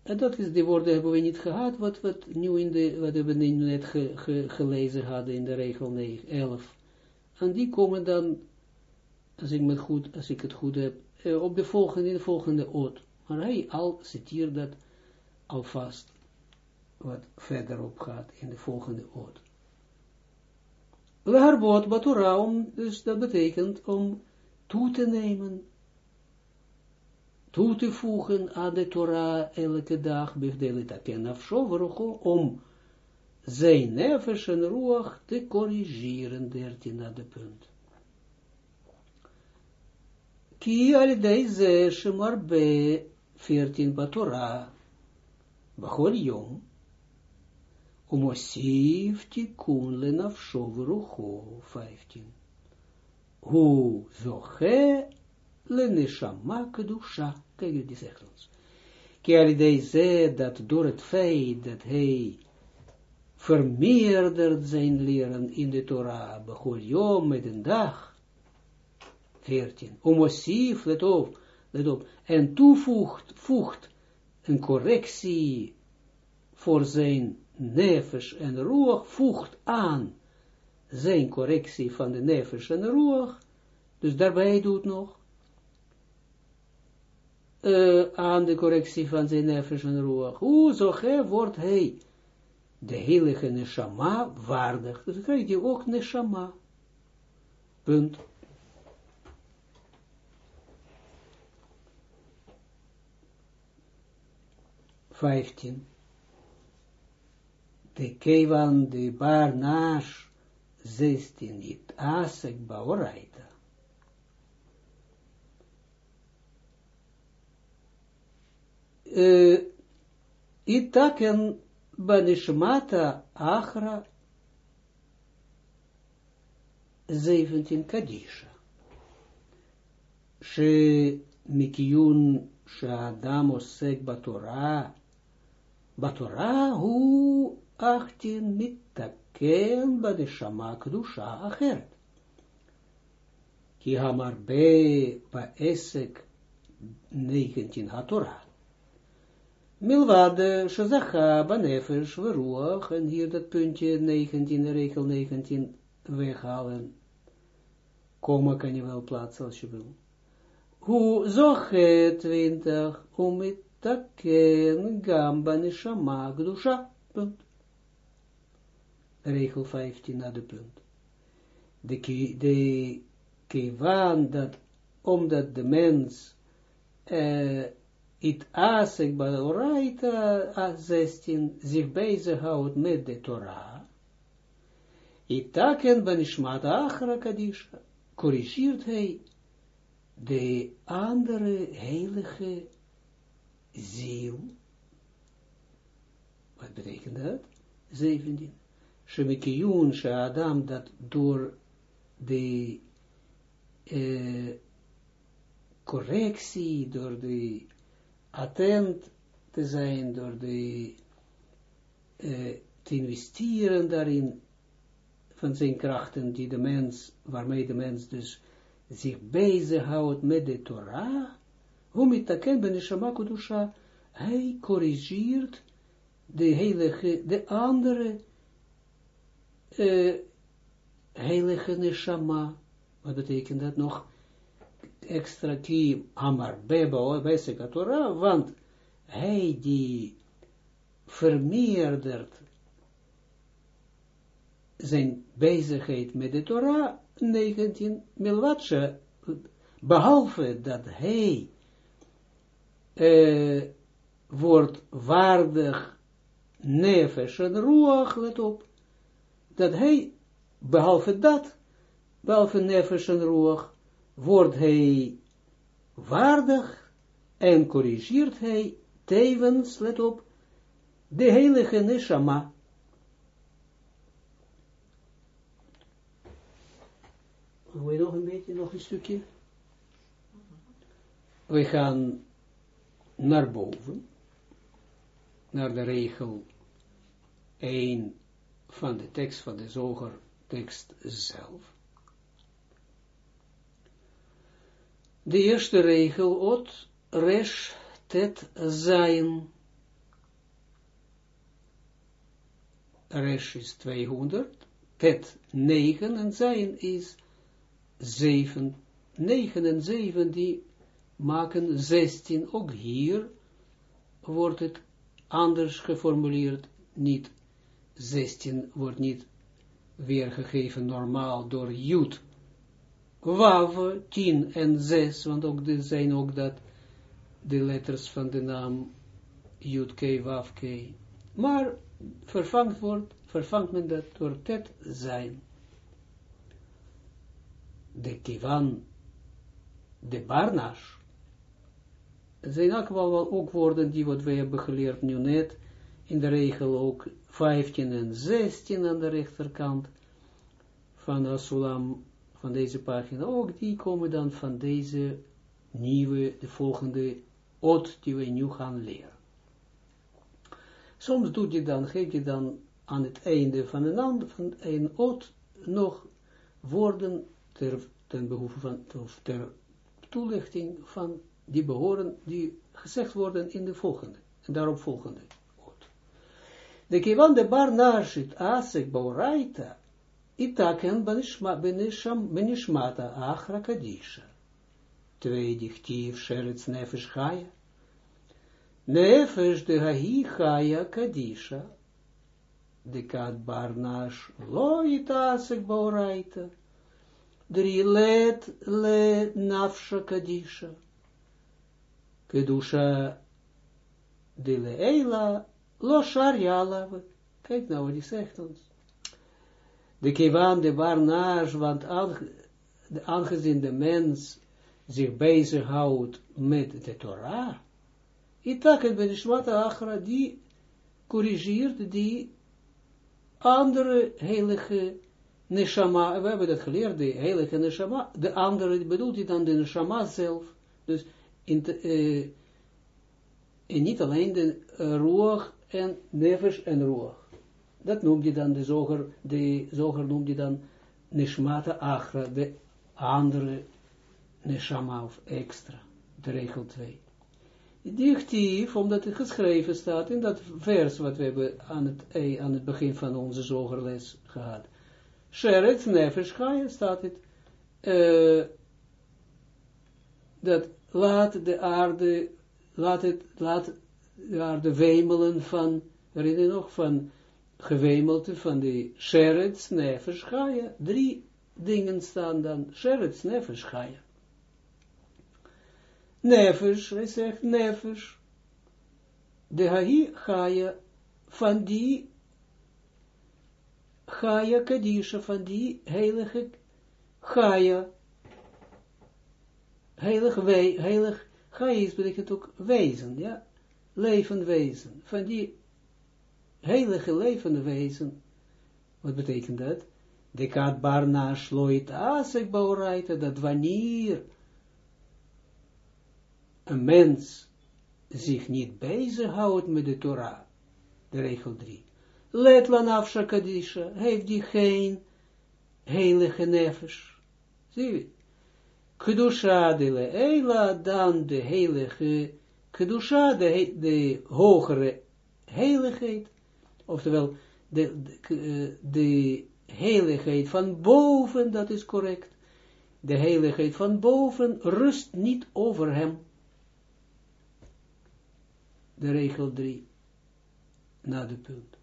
En dat is, die woorden hebben we niet gehad, wat, wat, nu in de, wat we net ge, gelezen hadden in de regel 9, 11. En die komen dan, als ik, met goed, als ik het goed heb, eh, op de volgende, in de volgende oot. Maar hij al citeert dat alvast, wat verderop gaat in de volgende oot. Leharbot batura, dus dat betekent om toe te nemen, toe te voegen aan de Torah elke dag, begdelitaken afshoverucho, om zijn nefesh en ruach te corrigeren, dertien naar de punt. Ki al deze shemarbe, veertien batora, bachol yom, umosif tikun lenafsho verucho, vijftien. Hu zoche le neshama kedusha. Kijk, die zegt ons. Kialidei ze dat door het feit dat hij vermeerderd zijn leren in de Torah, begon jom met een dag, 14, omosief, let op, let op, en toevoegt, voegt een correctie voor zijn nefesh en roeg, voegt aan zijn correctie van de nefesh en de roeg, dus daarbij doet nog, uh, aan de correctie van zijn nefesh en roeg, hoe zo wordt hij de heilige neshama waardig, dus dan krijg je ook neshama, punt. Vijftien. De kevan de bar nash 16 it asek baoraita. Uh, itaken banishmata achra 17 kadisha. שמקיון שהאדם עוסק בתורה, בתורה הוא achtin mitak ken ba de shama kedusha acheret. Ki hamar be ba esek 19 hatorah. Milwad Shazacha Banefesh Veruach, en hier dat puntje 19, regel 19, weghalen. Komma kan je wel plaatsen als je wil. Hoe zochet 20, om het taken gamba neshama gdusha. Punt. Regel 15 naar de punt. De, de kivan dat, omdat de mens uh, it asek bij oraita 16 zich bezighoudt met de Torah, itaken benishmat achra kadisha, corrigeert hij de andere heilige ziel. Wat betekent dat? 17. Shemikiyun Adam dat door de uh, correctie, door de attent te zijn, door de uh, te investeren daarin van zijn krachten die de mens, waarmee de mens dus zich bezighoudt met de Torah, hoe met taken ben Neshama Kudusha, hij corrigeert de heilige, de andere uh, heilige Neshama. Wat betekent dat nog? Extra ki amar beba beseka Torah, want hij die vermeerdert zijn bezigheid met de Torah, 19, milwatsche, behalve dat hij uh, wordt waardig nefesh en ruach, let op, dat hij, behalve dat, behalve nefesh en ruach, wordt hij waardig en corrigeert hij tevens, let op, de heilige neshama. Wil je nog een beetje, nog een stukje? We gaan naar boven, naar de regel 1 van de tekst van de zoger tekst zelf. De eerste regel, ot, resh, tet, zayin. Resh is 200, tet 9 en zayin is 7. 9 en 7 die maken 16. Ook hier wordt het anders geformuleerd. Niet 16 wordt niet weergegeven normaal door Jud. Wav, 10 en 6, want ook dit zijn ook dat de letters van de naam Jud, K, Wav, K. Maar vervangt, wordt, vervangt men dat door tet zijn. De kivan, de barnash, zijn ook wel ook woorden die wat wij hebben geleerd nu net, in de regel ook 15 en 16 aan de rechterkant van Asulam, van deze pagina, ook die komen dan van deze nieuwe, de volgende ot die we nu gaan leren. Soms doet je dan, geef je dan aan het einde van een ander, van een nog woorden ter, ten behoeve van, of ter toelichting van die behoren, die gezegd worden in de volgende, en daarop volgende. De kivan de bar asek bauraita, itaken benishmata achra kadisha. Twee dichtief sheretz nefesh chaya. Nefesh de hahi chaya kadisha. De kat bar nash lo itasek bauraita. Drie let le nafsha kadisha. Kedusha de leila lo shariala. Kijk nou wat hij zegt ons. De kivan de barnaas, want aangezien de mens zich bezighoudt met de Torah, itaket ben Ishmata Achra, die corrigeert die andere heilige neshama, we hebben dat geleerd, de heilige neshama, de andere, bedoelt hij dan de neshama zelf, dus in de, uh, en niet alleen de uh, roer en nefesh en roer. Dat noemt je dan de zoger, de zoger noemt je dan neshmata achra, de andere neshama of extra, de regel 2. Dichtief, omdat het geschreven staat in dat vers wat we hebben aan het, eh, aan het begin van onze zogerles gehad. Sheret nefesh staat het, uh, dat laat de aarde, laat het, laat de aarde wemelen van, herinner je nog, van gewemelte van de Sheret nefesh chaya. Drie dingen staan dan, Sheret nefesh chaya. Nefesh, hij zegt nefesh. De hahi chaya van die Chaya Kadisha, van die heilige Chaya. Heilig, we, heilig, Chaya is betekent ook wezen, ja. Leven wezen. Van die heilige levende wezen. Wat betekent dat? De kat barna sloit asek baureite, dat wanneer een mens zich niet bezighoudt met de Torah, de regel 3, let lanafsha kadisha, heeft die geen heilige nefesh. Zie je? Kedusha de leila, dan de heilige, kedusha, de, de hogere heiligheid, oftewel de, de, de heiligheid van boven, dat is correct. De heiligheid van boven rust niet over hem. De regel 3, na de punt.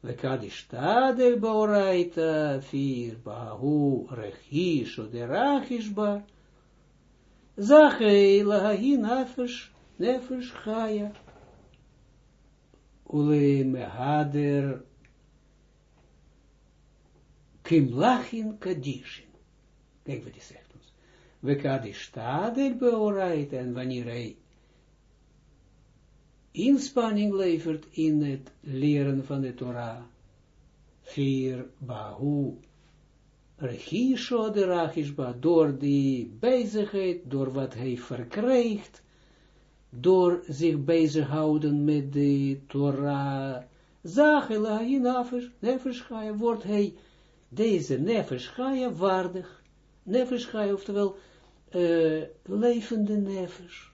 Lekadishtadel baoraita vier bahu rechish de rachish ba. Zachei lahahi nefesh, nefesh. Ule mehader kimlachin kadishin. Kijk wat hij zegt ons. We kadishtadel baoraita en wanneer hij inspanning levert in het leren van de Torah. Vier bahu rechisho de rachishba, door die bezigheid, door wat hij verkrijgt, door zich bezighouden met de Torah, zachela in nefesh wordt hij deze nefesh waardig, nefesh oftewel uh, levende nefesh,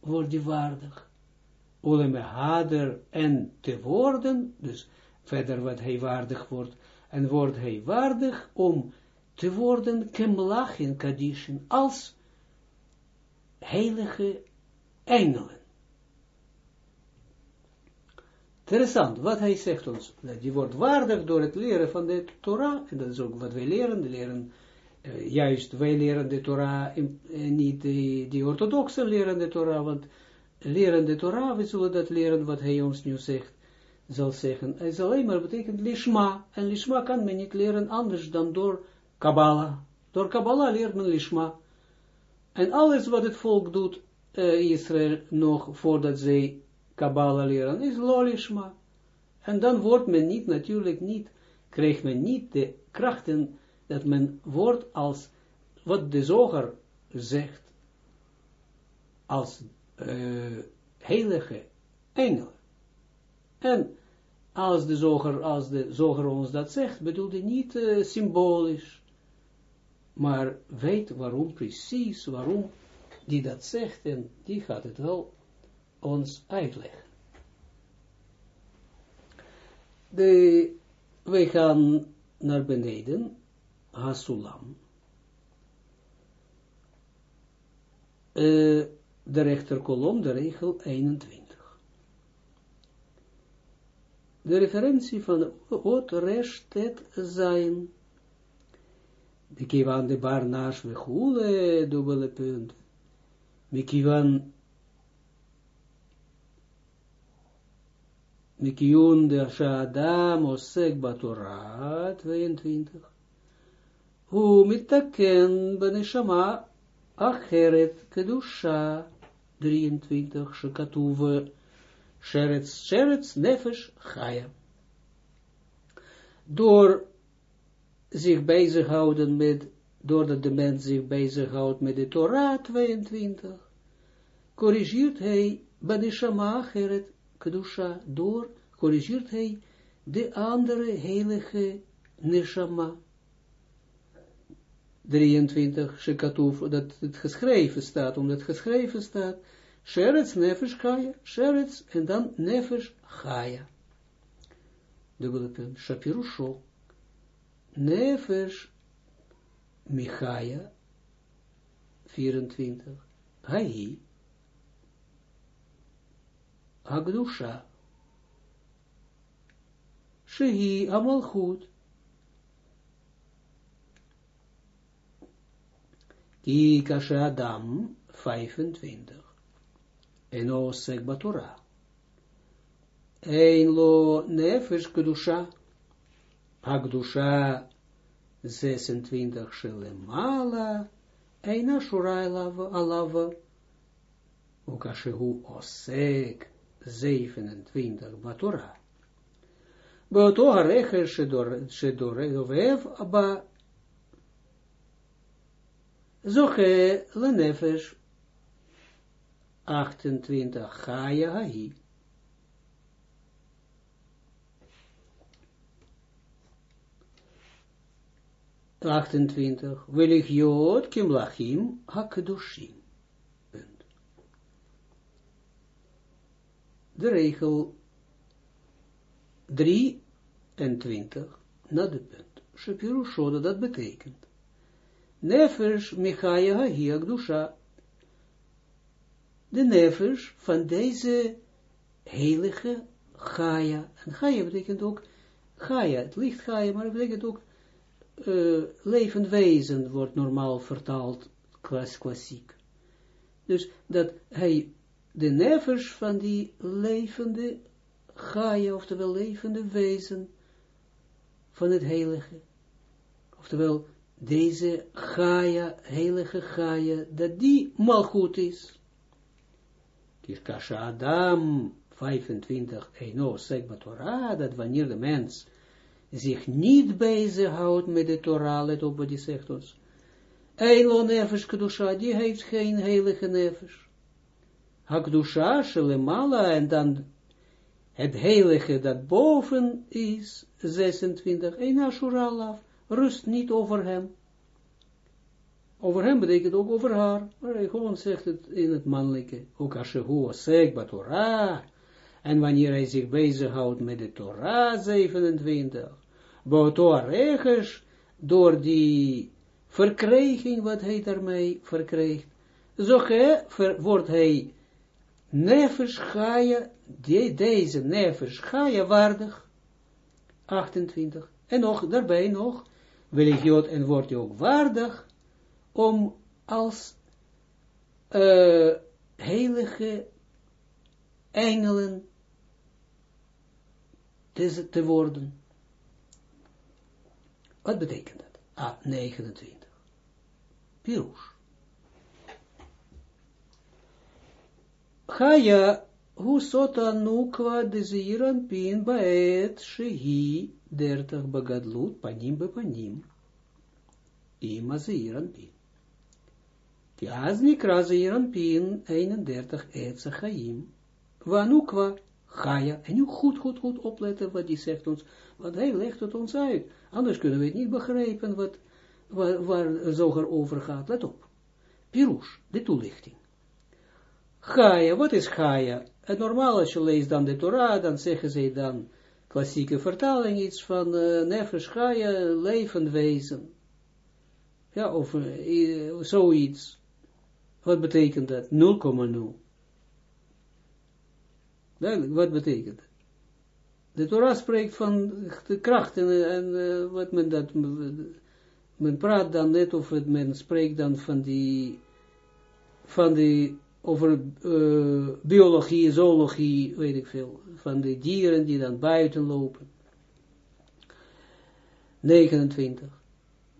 wordt die waardig. Hader en te worden, dus verder wat hij waardig wordt, en wordt hij waardig om te worden kemlach in Kadishin, als heilige engelen. Interessant, wat hij zegt ons, dat die wordt waardig door het leren van de Torah, en dat is ook wat wij leren, de leren, uh, juist wij leren de Torah, uh, niet die, die orthodoxen leren de Torah, want leren de Torah, we zullen dat leren wat hij ons nu zegt, zal zeggen. Hij zal alleen maar betekent lishma. En lishma kan men niet leren anders dan door Kabbalah. Door Kabbalah leert men lishma. En alles wat het volk doet, uh, Israël, nog voordat zij Kabbalah leren, is lolishma. En dan wordt men niet, natuurlijk niet, krijgt men niet de krachten dat men wordt als, wat de zoger zegt, als uh, heilige engelen. En als de zoger, als de zoger ons dat zegt, bedoelt hij niet uh, symbolisch, maar weet waarom precies, waarom die dat zegt, en die gaat het wel ons uitleggen. De, wij gaan naar beneden, Hasulam. Uh, de rechterkolom, de regel 21. De referentie van ot restet zijn. De kiwan de bar nash we dubbele punt. Mikiwan Mikiun de Shadam osek batora 22. Hu mitaken beneshama Acheret kedusha 23, shekatuve sheretz, sheretz, nefesh, chaya. Door zich bezighouden met, doordat de mens zich bezighoudt met de Torah 22, corrigeert hij Banishama Acheret kedusha, door corrigeert hij de andere heilige neshama 23, Shekatuf, dat het geschreven staat, omdat het geschreven staat, Sheretz nefesh Chaya, Sheretz en dan nefesh Chaya. Dubbele punt, Shapirusho. Nefesh Michaya, 24. Hai, Hagdusha. Shehi Amalchut. Ki kashe Adam 25. En osek batora. Ein lo nefesh kedusha. Hagdusha 26 Shelemala, Eina lava, Alava, Ukashehu Osek, 27 Batura. באותו הרכב Aba הבא זוכה לנפש 28 gaia ההיא 28. Veligiot kimlachim hakedoshim. Punt. De regel 23 na de punt. Shapirushoda, dat betekent. Nefesh Michaia hagia. De nefesh van deze heilige Gaia. En Gaia betekent ook Gaia, het licht Gaia, maar het betekent ook uh, levend wezen, wordt normaal vertaald, klas, klassiek. Dus dat hij de nefesh van die levende Gaia, oftewel levende wezen van het heilige, oftewel deze Gaia, heilige Gaia, dat die malgoed is. Kirkasha Adam 25, Eino, Segba Torah, dat wanneer de mens zich niet bezighoudt met de Torah, let op wat die zegt ons. Eilo nefesh kedusha, die heeft geen heilige nefesh. Hakdusha, shelemala, en dan het heilige dat boven is, 26, Eina Shuralaf, rust niet over hem. Over hem betekent ook over haar, maar hij gewoon zegt het in het mannelijke, ook zegt bij Torah, en wanneer hij zich bezighoudt met de Torah 27, Botoa regens, door die verkrijging wat hij daarmee verkrijgt, zo wordt hij nefesh Chaya, deze nefesh Chaya waardig, 28, en nog, daarbij nog, wil en wordt hij ook waardig, om als uh, heilige engelen te, te worden. Wat betekent dat? Ah, 29. Pirush. Chaya, hu sota nukwa de ziran pin baet shehi dertach bagadlut panim bepanim. Ima ziran pin. Die az nikra zeeran pin 31 etze chaim. Gaia. En nu goed, goed, goed opletten wat die zegt ons. Want hij legt het ons uit. Anders kunnen we het niet begrijpen wat, waar, waar zoger over gaat. Let op. Pirush, de toelichting. Gaia, wat is Gaia? Het normaal als je leest dan de Torah, dan zeggen ze dan klassieke vertaling iets van uh, Nefesh Gaia, levend wezen. Ja, of uh, zoiets. Wat betekent dat? 0,0. Duidelijk, wat betekent dat? De Torah spreekt van de kracht en, en wat men dat, men praat dan net of men spreekt dan van die, van die, over biologie, zoologie, weet ik veel, van de dieren die dan buiten lopen. 29.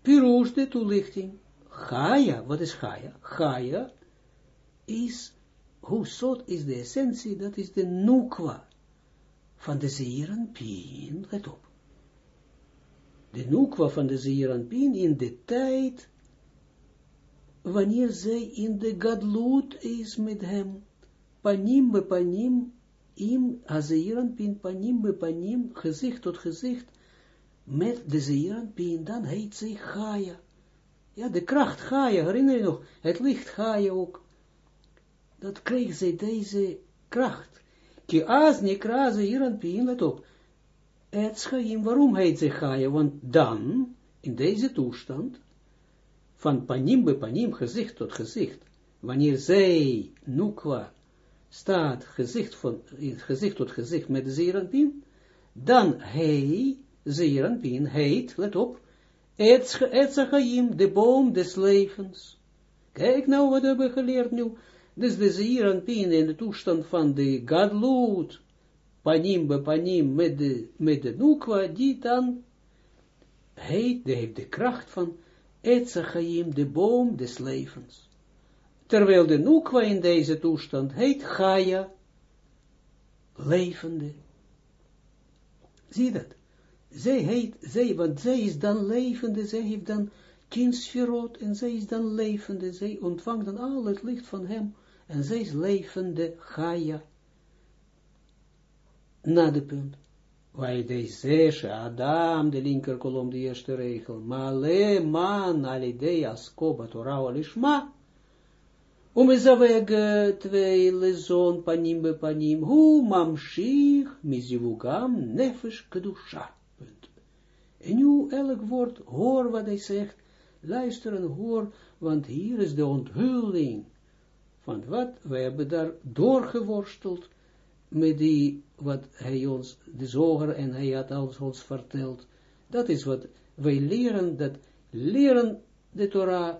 Piroos de toelichting. Gaia, wat is Gaia? Gaia is, hoe zot is de essentie, dat is de nukwa van de zeeranpien, let op. De nukwa van de zeeranpien in de tijd, wanneer zij in de gadlut is met hem, panim be panim, im azeeranpien, panim be panim, gezicht tot gezicht, met de zeeranpien, dan heet zij Gaia. Ja, de kracht Gaia, herinner je nog, het licht Gaia ook. Dat kreeg zij deze kracht. Ki as nikra ze hier aan pin, let op. Het waarom heet ze Gaia? Want dan, in deze toestand, van panim bij panim, gezicht tot gezicht, wanneer zij, nukwa, staat gezicht, van, gezicht tot gezicht met de zeeranpien, dan hij, zeeranpien, heet, let op, Etzachaim, de boom des levens. Kijk nou wat we hebben geleerd nu. Dus de zeeranpien in de toestand van de gadloed, panim bij panim met de, met de nukwa, die dan heet, die heeft de kracht van Etzachaim, de boom des levens. Terwijl de Nukwa in deze toestand heet Gaia, levende. Zie dat? Zij heet, zij, want zij is dan levende, zij heeft dan tien en zij is dan levende, zij ontvangt dan al het licht van hem, en zij is levende Gaia. Na de punt. Zeshe, Adam, de linker kolom, de eerste regel, Male man alidea skoba Torah alishma, lezon panim be panim, hu mamshich mizivugam nefesh kedusha. Punt. En nu elk woord, hoor wat hij zegt, luister en hoor, want hier is de onthulling van wat, wij hebben daar doorgeworsteld met die, wat hij ons, de zoger, en hij had ons verteld. Dat is wat wij leren, dat leren de Torah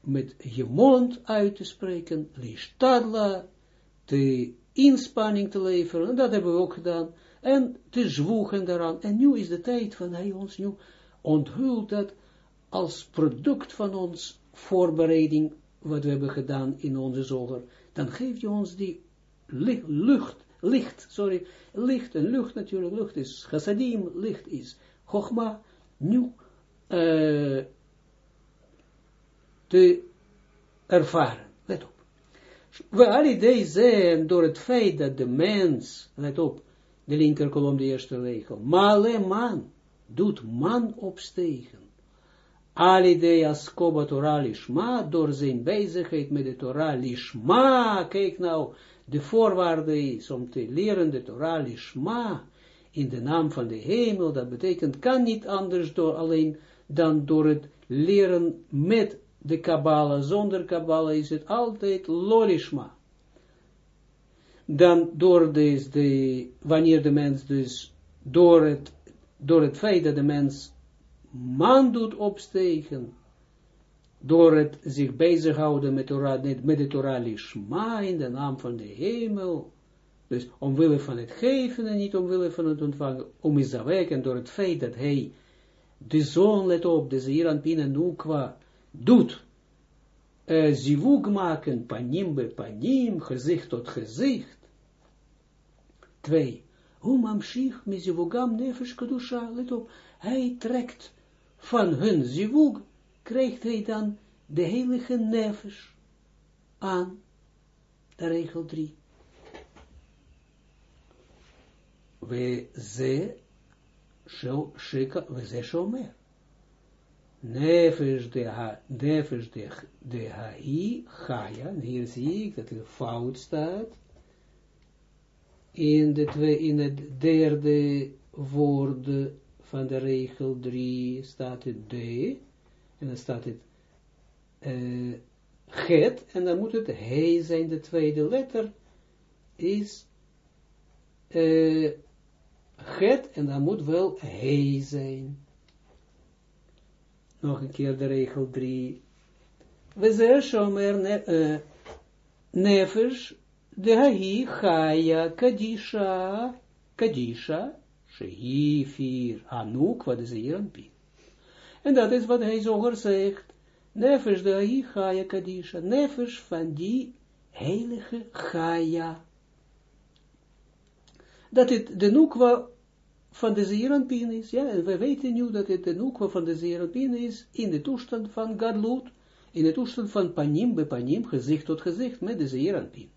met je mond uit te spreken, lishtadla, de inspanning te leveren, en dat hebben we ook gedaan, en te zwoegen daaraan. En nu is de tijd van hij ons nu onthult dat als product van ons voorbereiding, wat we hebben gedaan in onze zoger, dan geeft je ons die lucht, licht, sorry, licht en lucht natuurlijk, lucht is chassadim, licht is chogma, nu, uh, te ervaren. Let op. We alle deze door het feit dat de mens, let op, de linker kolom, de eerste regel, male man, doet man opstegen. Alidei askoba Torah lishma, door zijn bezigheid met de Torah lishma, kijk nou, de voorwaarde is om te leren de Torah in de naam van de hemel, dat betekent, kan niet anders door alleen, dan door het leren met de Kabbalah, zonder Kabbalah is het altijd lolishma. Dan door dus de, wanneer de mens dus, door het, door het feit dat de mens man doet opstegen, door het zich bezighouden met, Torah, met de Torah lishma in de naam van de hemel, dus omwille van het geven en niet omwille van het ontvangen, om is en door het feit dat hij de zoon, let op, de Zeeran Pina Nukwa, doet, uh, zivug maken, panim be panim, gezicht tot gezicht. Twee, hoe mamshich me zivugam nefesh kedusha, let op, hij trekt van hun zivug, krijgt hij dan de heilige nefesh aan, de regel drie. We ze, shika, we ze de ha, nefesh de, de hai, chaya, hier zie ik dat er fout staat, in, de twee, in het derde woord van de regel 3 staat het d, en dan staat het uh, het, en dan moet het he zijn, de tweede letter is uh, het, en dan moet wel he zijn. Nog een keer de regel 3. We zeggen uh, nefesh de chaya kadisha kadisha anuk wat is hier. En dat is wat hij zoger zegt. Nefesh de hahi chaya kadisha. Nefesh van die heilige chaya. Dat het de nukwa van de Zeeranpien is, ja, en we weten nu dat het de noekwa van de Zeeranpien is, in de toestand van Gadlut, in de toestand van panim bij panim, gezicht tot gezicht, met de Zeeranpien.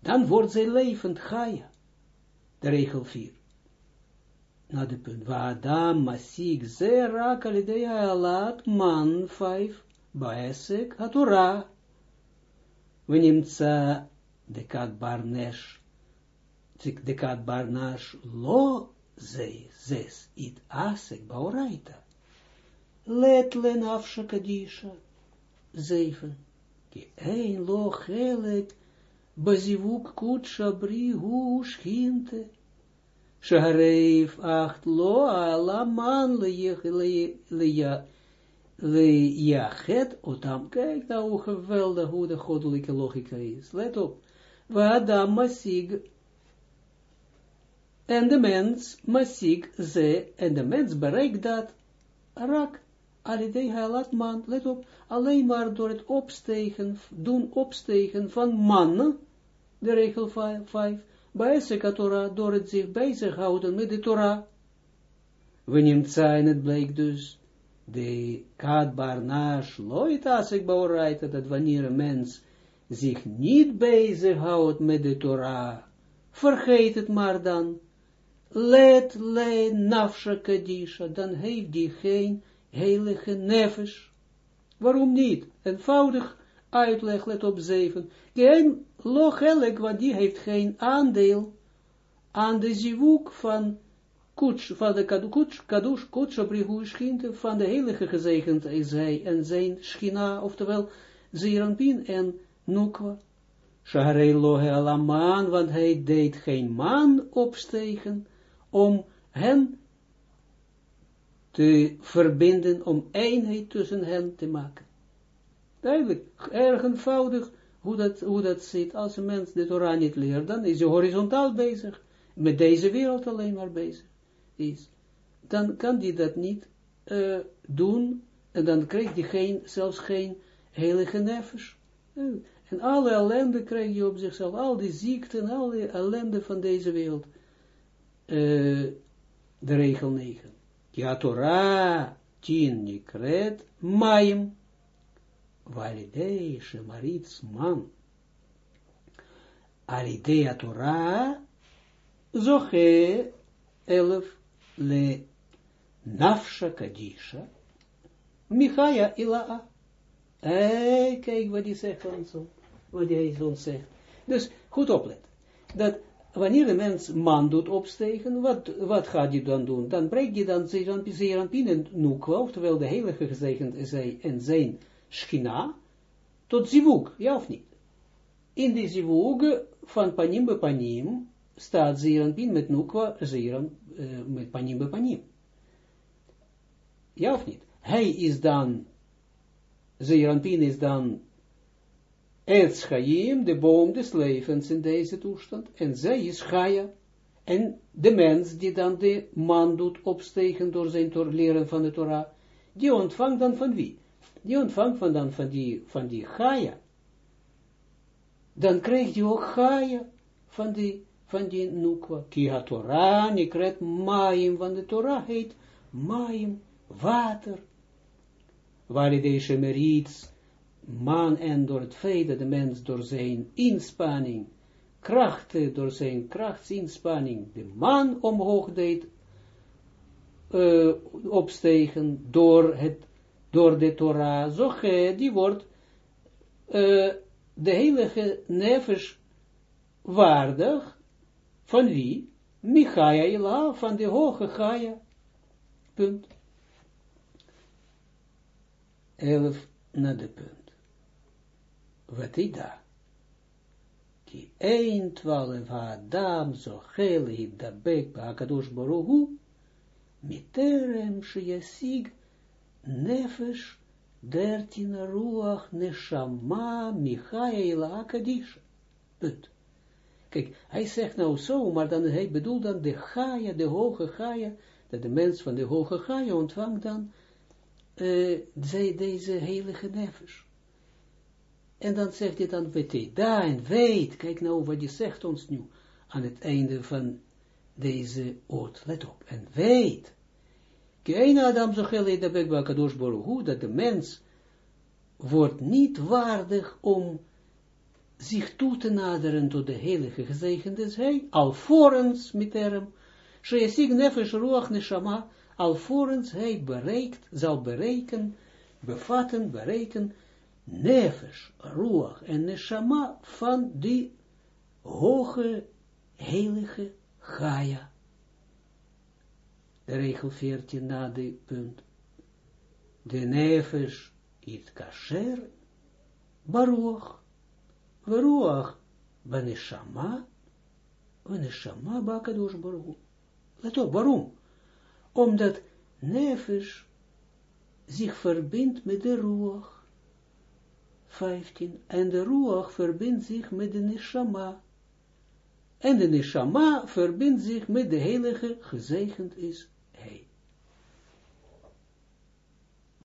Dan wordt zij levend, Gaia, de regel 4. Na nou, de punt. Waadam, masik, ze, rak, alat, man, 5, baesek, atura. We de dekat barnesh, dekat barnash, lo, ze, zes, it asek, baoraita. Let len afshakadisha. Zeven. Ki ein lo hu schinte. Shareif acht lo ala man le ja le jachet otam. Kijk nou hoe geweldig hoe de goddelijke logica is. Let op. Adam masig. En de mens masig ze. En de mens bereikt dat. Rak. Alidei halat man. Let op. Alleen maar door het opstegen. Doen opstegen van man. De regel 5. Bij Torah. Door het zich bezighouden met de Torah. We neemt zijn het bleek dus de kadbar nash loit asik baoraita, dat wanneer een mens zich niet bezighoudt met de Torah, vergeet het maar dan, let le nafsha kadisha, dan heeft die geen heilige nefesh. Waarom niet? Eenvoudig uitleg, let op zeven. Geen lochelek, want die heeft geen aandeel aan de zivuk van van de kadush, kadush, kuts, abrihu, schinte, van de heilige gezegend is hij en zijn schina, oftewel Zeranpin en Nukwa. Shaharei want hij deed geen man opstegen om hen te verbinden, om eenheid tussen hen te maken. Duidelijk, erg eenvoudig hoe dat, hoe dat zit. Als een mens de Torah niet leert, dan is hij horizontaal bezig, met deze wereld alleen maar bezig is, dan kan die dat niet uh, doen, en dan krijgt hij geen, zelfs geen heilige nefes. En alle ellende krijg je op zichzelf, al die ziekten, al die ellende van deze wereld. Uh, de regel 9. Ja, Torah, tien nikret, maim, Alidea Torah, zoche, elf, le nafsha kadisha, Michaya ilaa. Hey, kijk wat hij zegt zo. Wat hij ons zegt. Dus goed oplet. Dat wanneer de mens man doet opstegen, wat, wat gaat hij dan doen? Dan breekt hij dan Zeranpin en Nukwa, oftewel de heilige gezegend is hij en zijn schina, tot zivug, ja of niet? In die zivug van panim be panim, staat Zeranpin met Nukwa, Zeran, uh, met panim be panim. Ja of niet? Hij is dan, Zeranpin is dan Etz Chaim, de boom des levens in deze toestand, en zij is Chaya, en de mens die dan de man doet opstegen door zijn leren van de Torah, die ontvangt dan van wie? Die ontvangt van dan van die, van die Chaya. Dan krijgt hij ook Chaya van die van die nukwa. Ki ha Torah nikret maim, want de Torah heet maim, water. Waar merits, man en door het feit dat de mens door zijn inspanning, krachten, door zijn krachtsinspanning, de man omhoog deed, uh, opstegen door, het, door de Torah, zo die wordt uh, de heilige nefesh waardig, van wie? Michaia Ila, van de hoge Gaia. Punt. Elf na de punt. Wat is dat? Ki een twaalf Adam zo geel hidabek ba Akadosh Baruhu, miterem shiyasig nefesh dertin ruach neshama Michaia Ila Kadish. Punt. Kijk, hij zegt nou zo, maar dan hij bedoelt dan de Gaia, de hoge Gaia, dat de mens van de hoge Gaia ontvangt dan uh, deze heilige nefesh. En dan zegt hij dan, weet daar en weet, kijk nou wat je zegt ons nu, aan het einde van deze oot, let op, en weet, Geen Adam zo gele de bekba kadosh boruhu, dat de mens wordt niet waardig om zich toe te naderen tot de heilige gezegende hij, alvorens met hem, sheesig nefesh ruach neshama, alvorens hij bereikt, zal bereiken, bevatten, bereiken, nefesh, ruach en neshama van die hoge, heilige Gaia. Regel 14 na de punt. De nefesh it kasher, baruach, baruach, baneshama, baneshama bakadosh baruch. Let op, waarom? Omdat nefesh zich verbindt met de ruach. 15. En de ruach verbindt zich met de neshama. En de neshama verbindt zich met de heilige, gezegend is.